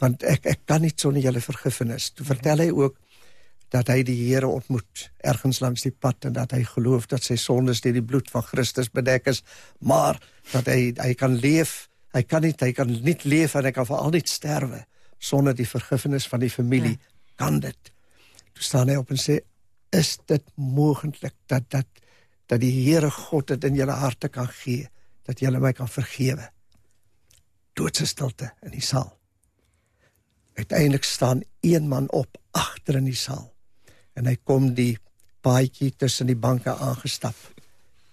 Speaker 10: Want ek ek kan nie sonder julle vergifnis. Toe vertel hy ook dat hy die Here ontmoet ergens langs die pad en dat hy geloof dat sy sondes deur die bloed van Christus bedek is, maar dat hy hy kan leef, hy kan nie hy kan nie leef en hy kan veral nie sterwe sonder die vergifnis van die familie. Ja. Kan dit? Toe staan hy op en sê, is dit moontlik dat dat dat die Heere God het in julle harte kan gee, dat julle my kan vergewe. Doodse stilte in die saal. Uiteindelik staan een man op achter in die saal, en hy kom die paaikie tussen die banke aangestap,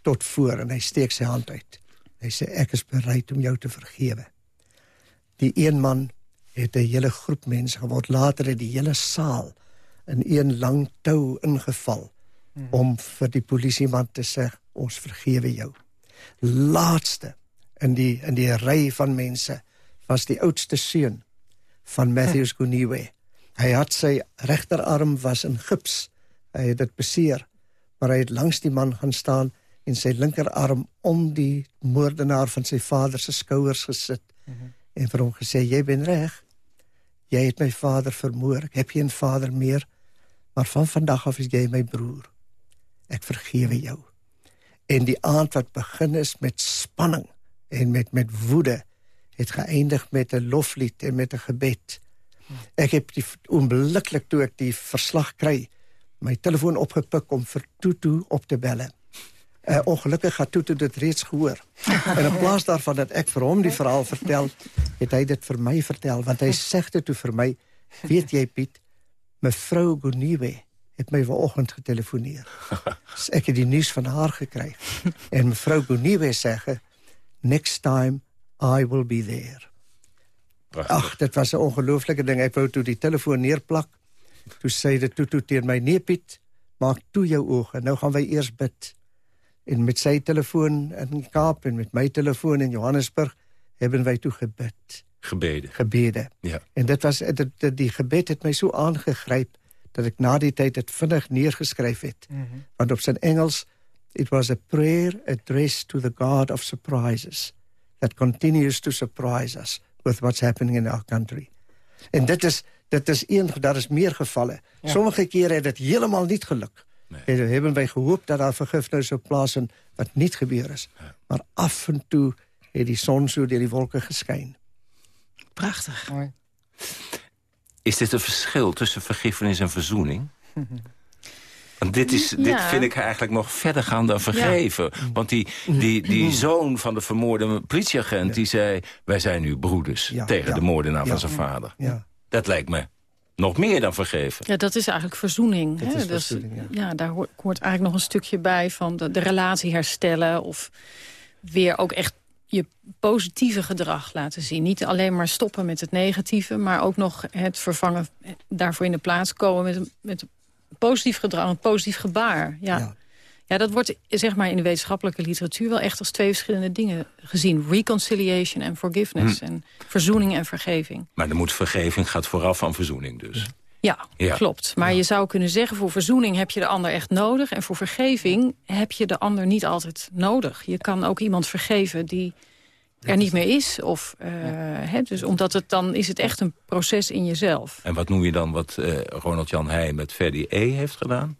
Speaker 10: tot voor, en hy steek sy hand uit. Hy sê, ek is bereid om jou te vergewe. Die een man het hele groep mense geword, later het die hele saal in een lang touw ingeval, Hmm. om vir die polisieman te sê ons vergewe jou. Laatste in die in die ry van mense was die oudste seun van Matthews Guniwe. Hy het sy regterarm was in gips. Hy het dit beseer, maar hy het langs die man gaan staan en sy linkerarm om die moordenaar van sy vader se skouers gesit mm -hmm. en vir hom gesê jy ben reg. Jy het my vader vermoor. Ek heb geen vader meer, maar van vandag af is jy my broer ek vergewe jou. En die aand wat begin is met spanning en met met woede het geëindig met 'n loflied en met 'n gebed. Ek het die onmiddellik toe ek die verslag kry, my telefoon opgepik om vir Tutu op te belle. Uh, ongelukkig het Tutu dit reeds gehoor. En in plaas daarvan dat ek vir hom die verhaal vertel, het hy dit vir my vertel want sê dit toe vir my, weet jy Piet, mevrou Goniwe het my vanoggend getelefoneer. dus ek het die nuus van haar gekry. en mevrou Boniwe sê, "Next time I will be there." Ag, dit was 'n ongelooflike ding. Ek wou toe die telefoon neerplak. Toe sê dit toe toe teen my, "Nee Piet, maak toe jou oë. Nou gaan wy eers bid." En met sy telefoon in Kaap en met my telefoon in Johannesburg hebben wy toe gebid.
Speaker 7: Gebede.
Speaker 10: Gebede.
Speaker 7: Ja.
Speaker 10: En dit was die gebed het my so aangegryp dat ek na die tyd het vinnig neergeskryf het. Mm -hmm. Want op zijn Engels it was a prayer addressed to the God of surprises that continues to surprise us with what's happening in our country. En dit is dit is een daar is meer gevalle. Ja. Sommige kere het dit heeltemal niet geluk. Nee. En hebben wij gehoopt dat daar vergifnis zou plaatsen wat niet gebeur is. Ja. Maar af en toe het die son so deur die wolke geskyn.
Speaker 6: Prachtig.
Speaker 9: Mooi.
Speaker 7: Is dit een verschil tussen vergiffenis en verzoening? Want dit, is, dit vind ik eigenlijk nog verder gaan dan vergeven. Want die, die, die zoon van de vermoorde politieagent... die zei, wij zijn nu broeders tegen de moordenaar van zijn vader. Dat lijkt me nog meer dan vergeven.
Speaker 8: Ja, dat is eigenlijk verzoening. Hè? Is verzoening ja. ja. daar hoort, hoort, eigenlijk nog een stukje bij van de, de relatie herstellen... of weer ook echt je positieve gedrag laten zien. Niet alleen maar stoppen met het negatieve... maar ook nog het vervangen, daarvoor in de plaats komen... met, een, met positief gedrag, een positief gebaar. Ja. ja. Dat wordt zeg maar, in de wetenschappelijke literatuur... wel echt als twee verschillende dingen gezien. Reconciliation en forgiveness. Hm. En verzoening en vergeving.
Speaker 7: Maar de moet vergeving gaat vooraf aan verzoening dus.
Speaker 8: Ja, klopt. Maar je zou kunnen zeggen, voor verzoening heb je de ander echt nodig. En voor vergeving heb je de ander niet altijd nodig. Je kan ook iemand vergeven die er niet meer is. Of, uh, dus omdat het dan is het echt een proces in jezelf.
Speaker 7: En wat noem je dan wat uh, Ronald Jan Heij met Ferdi E heeft gedaan?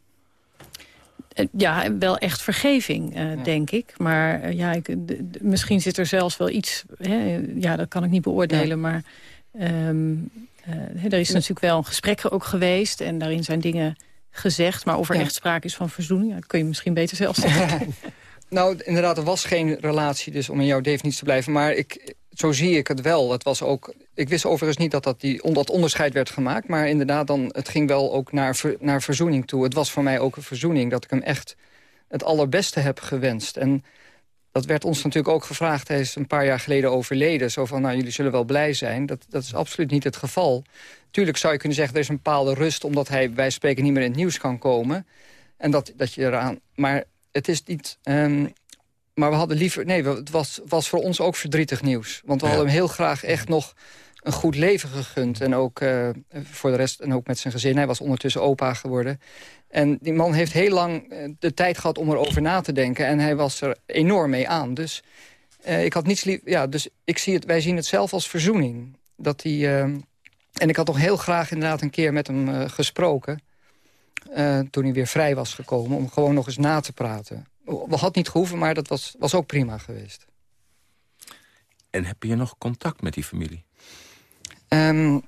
Speaker 8: Uh, ja, wel echt vergeving, ja. denk ik. Maar ja, ik, misschien zit er zelfs wel iets... Hè, ja, dat kan ik niet beoordelen, ja. maar... Um, er is natuurlijk wel een gesprek ook geweest... en daarin zijn dingen gezegd. Maar of er echt sprake is van verzoening... dat kun je misschien beter zelf zeggen.
Speaker 9: Nou, inderdaad, er was geen relatie, dus om in jouw definitie te blijven. Maar ik, zo zie ik het wel. Het was ook, ik wist overigens niet dat dat, die, dat onderscheid werd gemaakt. Maar inderdaad, dan, het ging wel ook naar, naar verzoening toe. Het was voor mij ook een verzoening dat ik hem echt het allerbeste heb gewenst. En dat werd ons natuurlijk ook gevraagd. Hij is een paar jaar geleden overleden. Zo van, nou, jullie zullen wel blij zijn. Dat, dat is absoluut niet het geval. Tuurlijk zou je kunnen zeggen, er is een bepaalde rust... omdat hij, wij spreken, niet meer in het nieuws kan komen. En dat, dat je eraan... Maar het is niet... Um, maar we hadden liever... Nee, het was, was voor ons ook verdrietig nieuws. Want we ja. hadden hem heel graag echt nog een goed leven gegund. En ook uh, voor de rest, en ook met zijn gezin. Hij was ondertussen opa geworden. En die man heeft heel lang de tijd gehad om erover na te denken. En hij was er enorm mee aan. Dus uh, ik had niets lief... Ja, dus ik zie het, wij zien het zelf als verzoening. Dat hij... Uh, en ik had toch heel graag inderdaad een keer met hem gesproken. Toen hij weer vrij was gekomen, om gewoon nog eens na te praten. We had niet gehoeven, maar dat was, was ook prima geweest.
Speaker 7: En heb je nog contact met die familie?
Speaker 9: Um,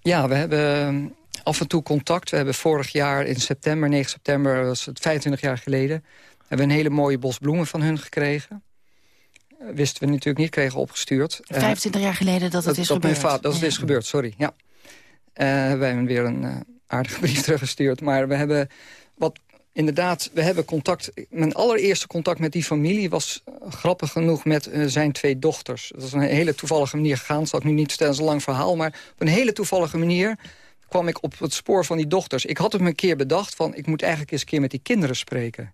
Speaker 9: ja, we hebben af en toe contact. We hebben vorig jaar in september, 9 september, was het 25 jaar geleden... hebben we een hele mooie bos bloemen van hun gekregen. Uh, wisten we natuurlijk niet, kregen opgestuurd.
Speaker 6: 25 uh, jaar geleden dat het
Speaker 9: dat,
Speaker 6: is
Speaker 9: dat
Speaker 6: gebeurd.
Speaker 9: Mijn vader, dat ja. is gebeurd, sorry. Ja. Uh, hebben wij hem weer een aardige brief teruggestuurd. Maar we hebben wat inderdaad, we hebben contact... Mijn allereerste contact met die familie was uh, grappig genoeg met uh, zijn twee dochters. Dat is een hele toevallige manier gegaan. Dat zal ik nu niet vertellen, dat een lang verhaal. Maar op een hele toevallige manier kwam ik op het spoor van die dochters. Ik had hem een keer bedacht van... ik moet eigenlijk eens een keer met die kinderen spreken.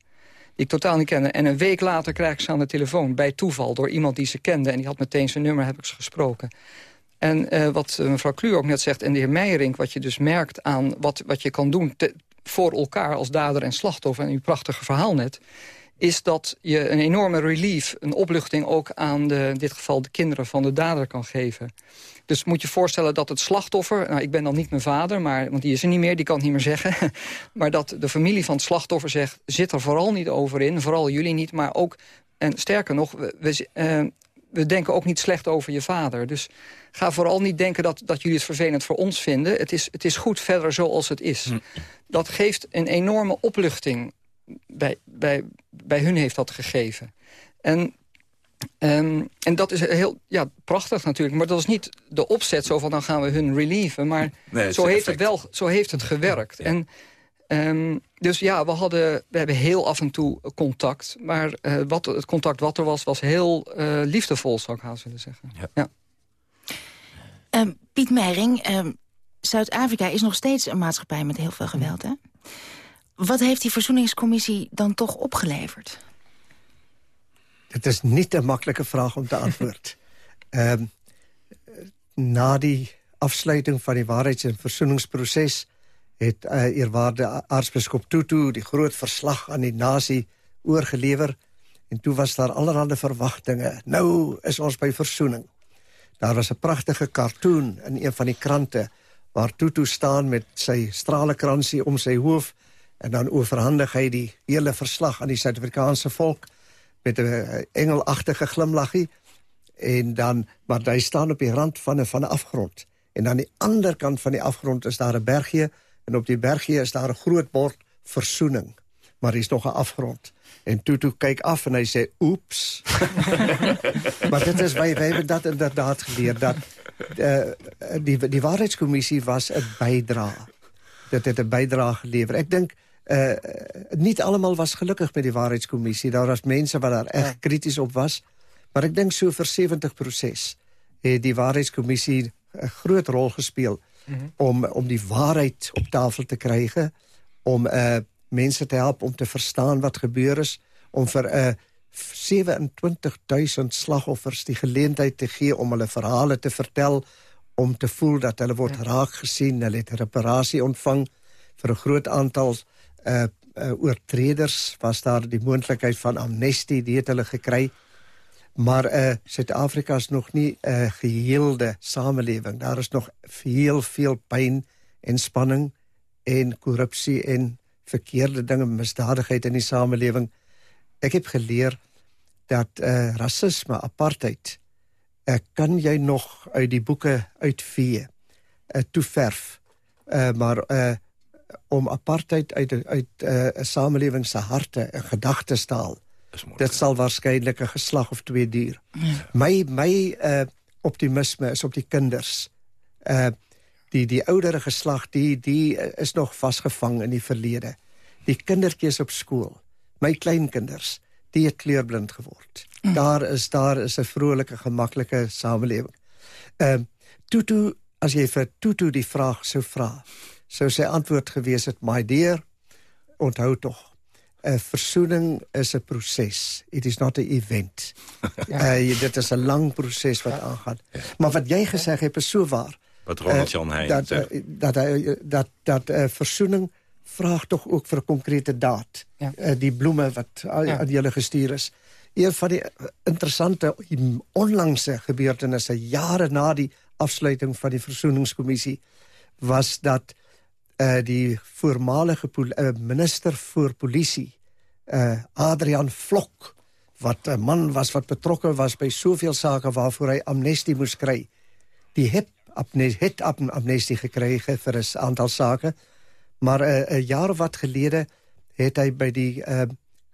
Speaker 9: Die ik totaal niet kende. En een week later krijg ik ze aan de telefoon. Bij toeval, door iemand die ze kende. En die had meteen zijn nummer, heb ik ze gesproken. En uh, wat mevrouw Kluur ook net zegt, en de heer Meijerink... wat je dus merkt aan wat, wat je kan doen te, voor elkaar als dader en slachtoffer... en uw prachtige verhaal net... is dat je een enorme relief, een opluchting ook aan de, in dit geval de kinderen van de dader kan geven. Dus moet je voorstellen dat het slachtoffer... Nou, ik ben dan niet mijn vader, maar, want die is er niet meer, die kan het niet meer zeggen... maar dat de familie van het slachtoffer zegt... zit er vooral niet over in, vooral jullie niet, maar ook... en sterker nog, we, we, uh, we denken ook niet slecht over je vader. Dus ga vooral niet denken dat, dat jullie het vervelend voor ons vinden. Het is, het is goed verder zoals het is. Hm. Dat geeft een enorme opluchting. Bij, bij, bij hun heeft dat gegeven. En, um, en dat is heel ja, prachtig natuurlijk. Maar dat is niet de opzet zo van dan gaan we hun relieven. Maar nee, zo, heeft het wel, zo heeft het gewerkt. Ja. En Um, dus ja, we, hadden, we hebben heel af en toe contact. Maar uh, wat, het contact wat er was, was heel uh, liefdevol, zou ik haast willen zeggen. Ja. ja.
Speaker 6: Um, Piet Meiring, um, Zuid-Afrika is nog steeds een maatschappij met heel veel geweld. Hè? Wat heeft die verzoeningscommissie dan toch opgeleverd?
Speaker 10: Het is niet een makkelijke vraag om te antwoorden. um, na die afsluiting van die waarheids- en verzoeningsproces het uh, eerwaarde aartsbiskop Tutu die groot verslag aan die nasie oorgelewer. En toe was daar allerhande verwagtinge. Nou is ons by versoening. Daar was 'n pragtige cartoon in een van die krante waar Tutu staan met sy stralekransie om sy hoof en dan oorhandig hy die hele verslag aan die Suid-Afrikaanse volk met 'n engelagtige glimlaggie en dan maar hy staan op die rand van 'n van 'n afgrond. En aan die ander kant van die afgrond is daar 'n bergie En op die bergie is daar 'n groot bord versoening. Maar is nog 'n afgrond. En Tutu kyk af en hy sê oeps. maar dit is wij hebben dat inderdaad geleerd dat uh, die die waarheidskommissie was 'n bydra. Dit het 'n bydra gelewer. Ek dink Uh, niet allemaal was gelukkig met die waarheidscommissie. Daar was mensen waar daar echt kritisch op was. Maar ik denk zo voor 70 proces heeft die waarheidscommissie een groot rol gespeeld... Mm -hmm. om, om die waarheid op tafel te krijgen. Om uh, mensen te helpen om te verstaan wat gebeurd is. Om voor uh, 27.000 slachtoffers die geleentheid te geven om hulle verhalen te vertellen. Om te voelen dat hulle wordt raak gezien. Hulle het reparatie ontvang. Voor een groot aantal uh, uh, oortreders was daar die moontlikheid van amnestie. Die het hulle gekry. Maar uh, Suid-Afrika is nog niet een uh, geheelde samenleving. Daar is nog heel veel pijn en spanning en corruptie en verkeerde dingen, misdadigheid in die samenleving. Ik heb geleerd dat uh, racisme, apartheid, uh, kan jy nog uit die boeken uitvee, uh, toeverf. Uh, maar uh, om apartheid uit, uit uh, een samenleving zijn harten en gedachtestaal... Dit sal waarskynlik 'n geslag of twee duur. Ja. My my uh, optimisme is op die kinders. Uh die die oudere geslag die die is nog vasgevang in die verlede. Die kindertjies op skool, my kleinkinders, die het kleurblind geword. Mm. Daar is daar is 'n vrolike, gemaklike samelewing. Ehm uh, Tutu as jy vir Tutu die vraag sou vra, sou sy antwoord gewees het: "My dear, onthou tog, 'n versoening is 'n proses. It is not 'n event. ja. uh, dit is 'n lang proses wat aangaan. Ja. Maar wat jy gesê het is so waar.
Speaker 7: Wat Ronald Jan Heijn
Speaker 10: uh, dat, uh, dat dat dat dat uh, versoening vraag tog ook vir 'n konkrete daad. Ja. Uh, die bloeme wat ja. aan julle gestuur is. Een van die interessante onlangse gebeurtenisse jare na die afsluiting van die versoeningskommissie was dat uh, die voormalige uh, minister voor politie, Adrian Vlok, wat een man was wat betrokken was bij zoveel zaken waarvoor hij amnestie moest krijgen. Die heeft het amnestie gekregen voor een aantal zaken. Maar uh, een jaar of wat geleden heeft hij bij die uh,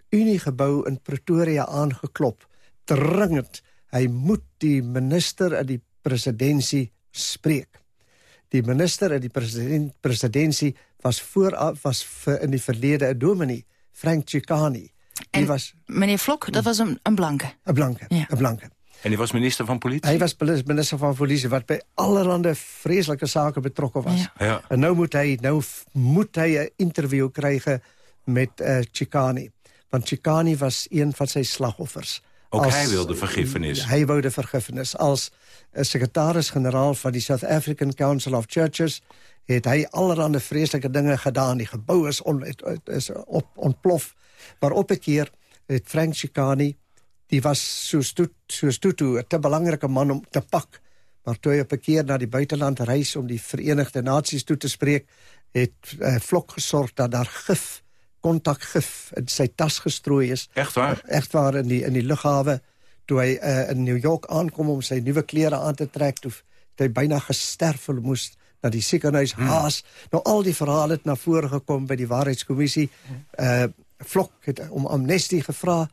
Speaker 10: Uniegebouw in Pretoria aangeklopt. Dringend. Hij moet die minister en die presidentie spreken die minister en die president, presidentie was, voor, was in die verlede een dominee, Frank Ciccani.
Speaker 6: En was, meneer Vlok, dat was een, een blanke?
Speaker 10: Een blanke, ja. een blanke.
Speaker 7: En die was minister van politie?
Speaker 10: Hij was minister van politie, wat bij allerhande vreselijke zaken betrokken was. Ja. Ja. En nu moet, hij, nou moet hij een interview krijgen met uh, Ciccani. Want Ciccani was een van zijn slachtoffers.
Speaker 7: Ook als, hij wilde vergiffenis?
Speaker 10: Hij wilde vergiffenis. Als uh, secretaris-generaal van die South African Council of Churches... heeft hij allerhande vreselijke dingen gedaan. Die gebouw is, on, is op, ontplof. Maar op een keer het Frank Chicani... die was zoals Tutu, een te belangrijke man om te pak. Maar toen hij op een keer naar die buitenland reis... om die Verenigde Naties toe te spreken... heeft uh, Vlok gezorgd dat daar gif contactgif in sy tas gestrooi is.
Speaker 7: Echt waar?
Speaker 10: Echt waar, in die, in die luchthaven. Toen hij uh, in New York aankom om zijn nieuwe kleren aan te trekken... toen hij bijna gesterven moest naar die ziekenhuis hmm. Haas. Nou, al die verhalen het naar voren gekomen bij die waarheidscommissie. Uh, Vlok het om amnestie gevraagd.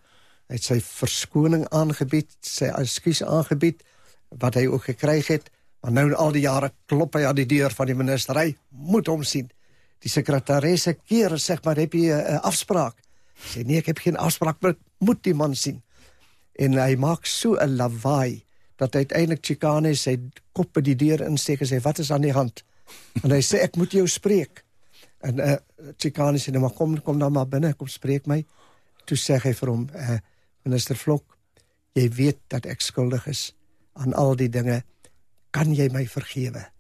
Speaker 10: Hij heeft zijn verskoning aangebied, zijn excuus aangebied... wat hij ook gekregen heeft. Maar nu al die jaren klopt hij aan die deur van die minister. Moet omzien die secretaresse keren, zeg maar, heb je uh, afspraak? Ik nee, ik heb geen afspraak, maar moet die man zien. En hij maakt zo een lawaai, dat uiteindelijk Chicane zijn koppen die deur insteekt en zei, wat is aan die hand? en hij zei, ik moet jou spreken. En uh, Chicane zei, nou, maar kom, kom dan maar binnen, kom spreek mij. Toen zeg hij voor hem, uh, minister Vlok, jij weet dat ik schuldig is aan al die dingen. Kan jij mij vergeven?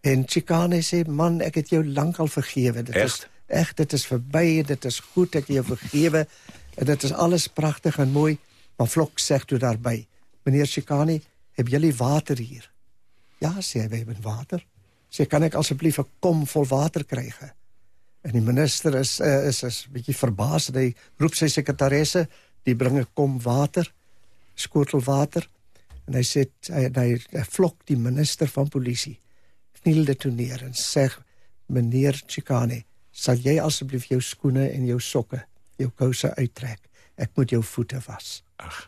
Speaker 10: En Chicane sê, man, ek het jou lang al vergewe. Dit
Speaker 7: echt?
Speaker 10: is echt, dit is verby, dit is goed, ek jou vergewe. En dit is alles prachtig en mooi. Maar Vlok zegt u daarbij, meneer Chicane, heb jullie water hier? Ja, sê hy, we hebben water. Sê, kan ek alsjeblieft een kom vol water krijgen? En die minister is, uh, is, is een beetje verbaasd. Hij roept zijn secretaresse, die brengen kom water, skotel water. En hij zegt, hij, hij, hij vlok die minister van politie knielde toe neer en sê... meneer Chicane, sal jy alsjeblieft jou skoene en jou sokke, jou kouse uittrek? Ek moet jou voete was. Ach.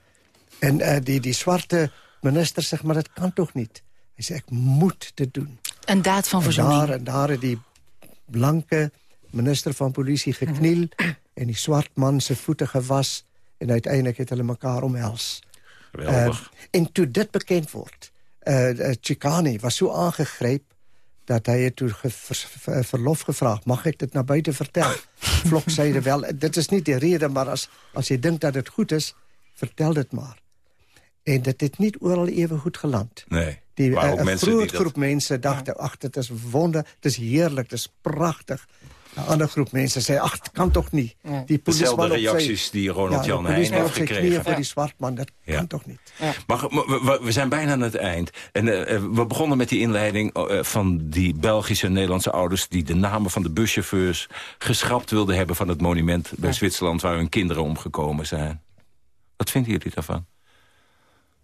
Speaker 10: En uh, die, die zwarte minister zegt, maar dat kan toch niet? Hij zegt, ik moet dit doen.
Speaker 6: Een daad van verzoening.
Speaker 10: En daar, en daar die blanke minister van polisie gekniel... en die swart man zijn voeten gewas... en uiteindelijk het hulle mekaar omhels.
Speaker 7: Geweldig.
Speaker 10: Uh, en toe dit bekend wordt... Uh, uh, Chicani was zo aangegreep dat hij het toen ver verlof gevraagd. Mag ik dit naar buiten vertellen? Vlok zeide wel, dit is niet de reden... maar als, als je denkt dat het goed is, vertel het maar. En dat het niet overal even goed geland.
Speaker 7: Nee.
Speaker 10: Die,
Speaker 7: ook
Speaker 10: een groot
Speaker 7: dat-
Speaker 10: groep mensen dachten, ach, het is wonder, het is heerlijk, het is prachtig. Een andere groep mensen zei, ach, het kan toch niet. Die
Speaker 7: Dezelfde
Speaker 10: op zijn-
Speaker 7: reacties die Ronald
Speaker 10: ja,
Speaker 7: Jan Heijn heeft gekregen.
Speaker 10: voor die zwartman, dat
Speaker 7: Ja.
Speaker 10: kan toch niet.
Speaker 7: Maar, maar we, we zijn bijna aan het eind. En eh, eh, we begonnen met die inleiding eh, van die Belgische en Nederlandse ouders... die de namen van de buschauffeurs geschrapt wilden hebben... van het monument bij Zwitserland waar hun kinderen omgekomen zijn. Wat vinden jullie daarvan?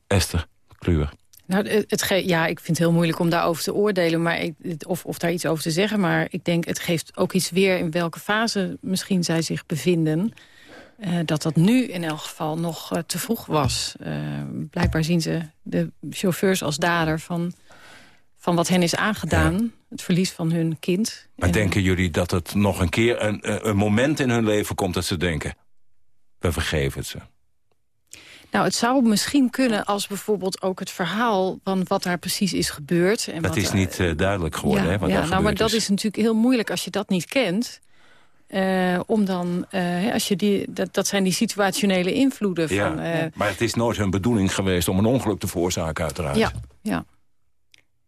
Speaker 7: Esther, Kluwer.
Speaker 8: Nou, het, ja, ik vind het heel moeilijk om daarover te oordelen, maar ik, of, of daar iets over te zeggen. Maar ik denk, het geeft ook iets weer in welke fase misschien zij zich bevinden. eh, dat dat nu in elk geval nog eh, te vroeg was. Eh, blijkbaar zien ze de chauffeurs als dader van, van wat hen is aangedaan. Het verlies van hun kind.
Speaker 7: Maar denken jullie dat het nog een keer een, een moment in hun leven komt... dat ze denken, we vergeven het ze?
Speaker 8: Nou, het zou misschien kunnen als bijvoorbeeld ook het verhaal... van wat daar precies is gebeurd. En
Speaker 7: Dat
Speaker 8: wat
Speaker 7: is niet eh, duidelijk geworden,
Speaker 8: ja,
Speaker 7: hè, wat
Speaker 8: ja,
Speaker 7: daar
Speaker 8: nou, maar dat is natuurlijk heel moeilijk als je dat niet kent. Eh, om dan, eh, als je die, dat, dat zijn die situationele invloeden van...
Speaker 7: Ja,
Speaker 8: eh,
Speaker 7: maar het is nooit hun bedoeling geweest om een ongeluk te veroorzaken, uiteraard.
Speaker 8: ja, ja.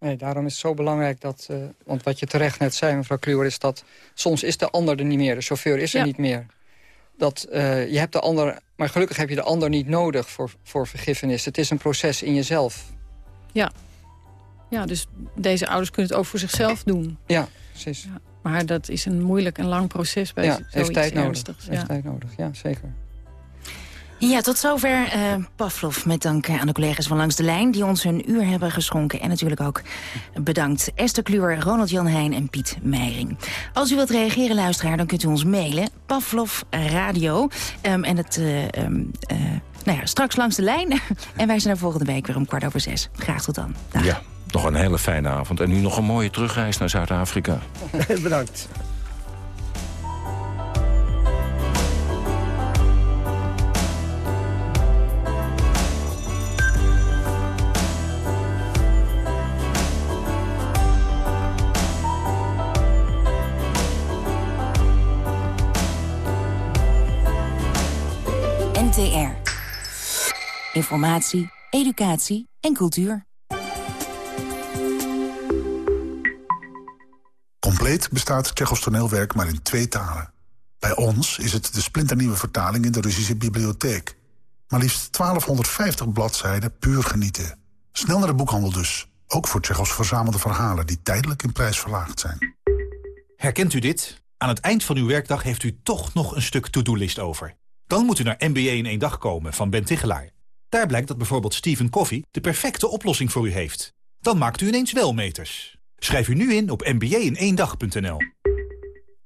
Speaker 9: Nee, daarom is het zo belangrijk dat... eh, want wat je terecht net zei, mevrouw Kluwer, is dat... soms is de ander er niet meer, de chauffeur is er
Speaker 8: Ja.
Speaker 9: niet meer. Dat, eh, je hebt de ander, maar gelukkig heb je de ander niet nodig voor, voor vergiffenis. Het is een proces in jezelf.
Speaker 8: Ja. ja, dus deze ouders kunnen het ook voor zichzelf doen.
Speaker 9: Ja, precies.
Speaker 8: Ja, maar dat is een moeilijk en lang proces bij
Speaker 9: Ja, heeft tijd nodig.
Speaker 8: ernstigs.
Speaker 9: Heeft
Speaker 8: Ja.
Speaker 9: tijd nodig, ja, zeker.
Speaker 6: Ja, tot zover eh Pavlov. Met dank aan de collega's van Langs de Lijn... die ons hun uur hebben geschonken. En natuurlijk ook bedankt Esther Kluwer, Ronald Jan Heijn en Piet Meijering. Als u wilt reageren, luisteraar, dan kunt u ons mailen. Pavlov Radio. Ehm, en het... eh, ehm, eh, nou ja, straks Langs de Lijn. en wij zijn er volgende week weer om kwart over zes. Graag tot dan.
Speaker 7: Ja, nog een hele fijne avond. En nu nog een mooie terugreis naar Zuid-Afrika.
Speaker 10: Bedankt.
Speaker 13: Informatie, educatie en cultuur.
Speaker 14: Compleet bestaat Tsjechos toneelwerk maar in twee talen. Bij ons is het de splinternieuwe vertaling in de Russische bibliotheek. Maar liefst 1250 bladzijden puur genieten. Snel naar de boekhandel dus. Ook voor Tsjechos verzamelde verhalen die tijdelijk in prijs verlaagd zijn.
Speaker 3: Herkent u dit? Aan het eind van uw werkdag heeft u toch nog een stuk to-do-list over. Dan moet u naar MBA in één dag komen van Ben Tigelaar. Daar blijkt dat bijvoorbeeld Stephen Coffee de perfecte oplossing voor u heeft. Dan maakt u ineens wel meters. Schrijf u nu in op mba-in-één-dag.nl.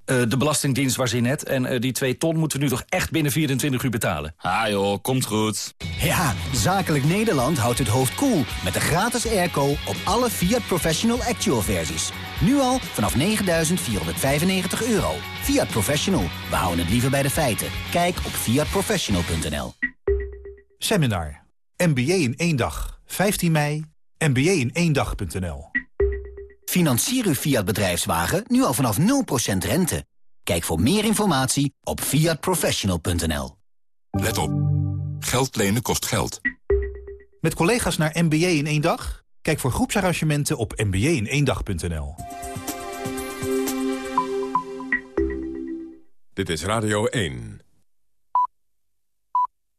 Speaker 15: Eh, de Belastingdienst was in net en eh, die 2 ton moeten we nu toch echt binnen 24 uur betalen. Ah joh, komt goed.
Speaker 16: Ja, Zakelijk Nederland houdt het hoofd koel met de gratis airco op alle Fiat Professional Actual versies. Nu al vanaf 9.495 euro. Fiat Professional, we houden het liever bij de feiten. Kijk op fiatprofessional.nl.
Speaker 3: Seminar. MBA in één dag. 15 mei. mba-in-één-dag.nl.
Speaker 16: Financier uw Fiat bedrijfswagen nu al vanaf 0% rente. Kijk voor meer informatie op fiatprofessional.nl.
Speaker 17: Let op. Geld lenen kost geld.
Speaker 3: Met collega's naar MBA in één dag? Kijk voor groepsarrangementen op mba-in-één-dag.nl.
Speaker 5: Dit is Radio 1.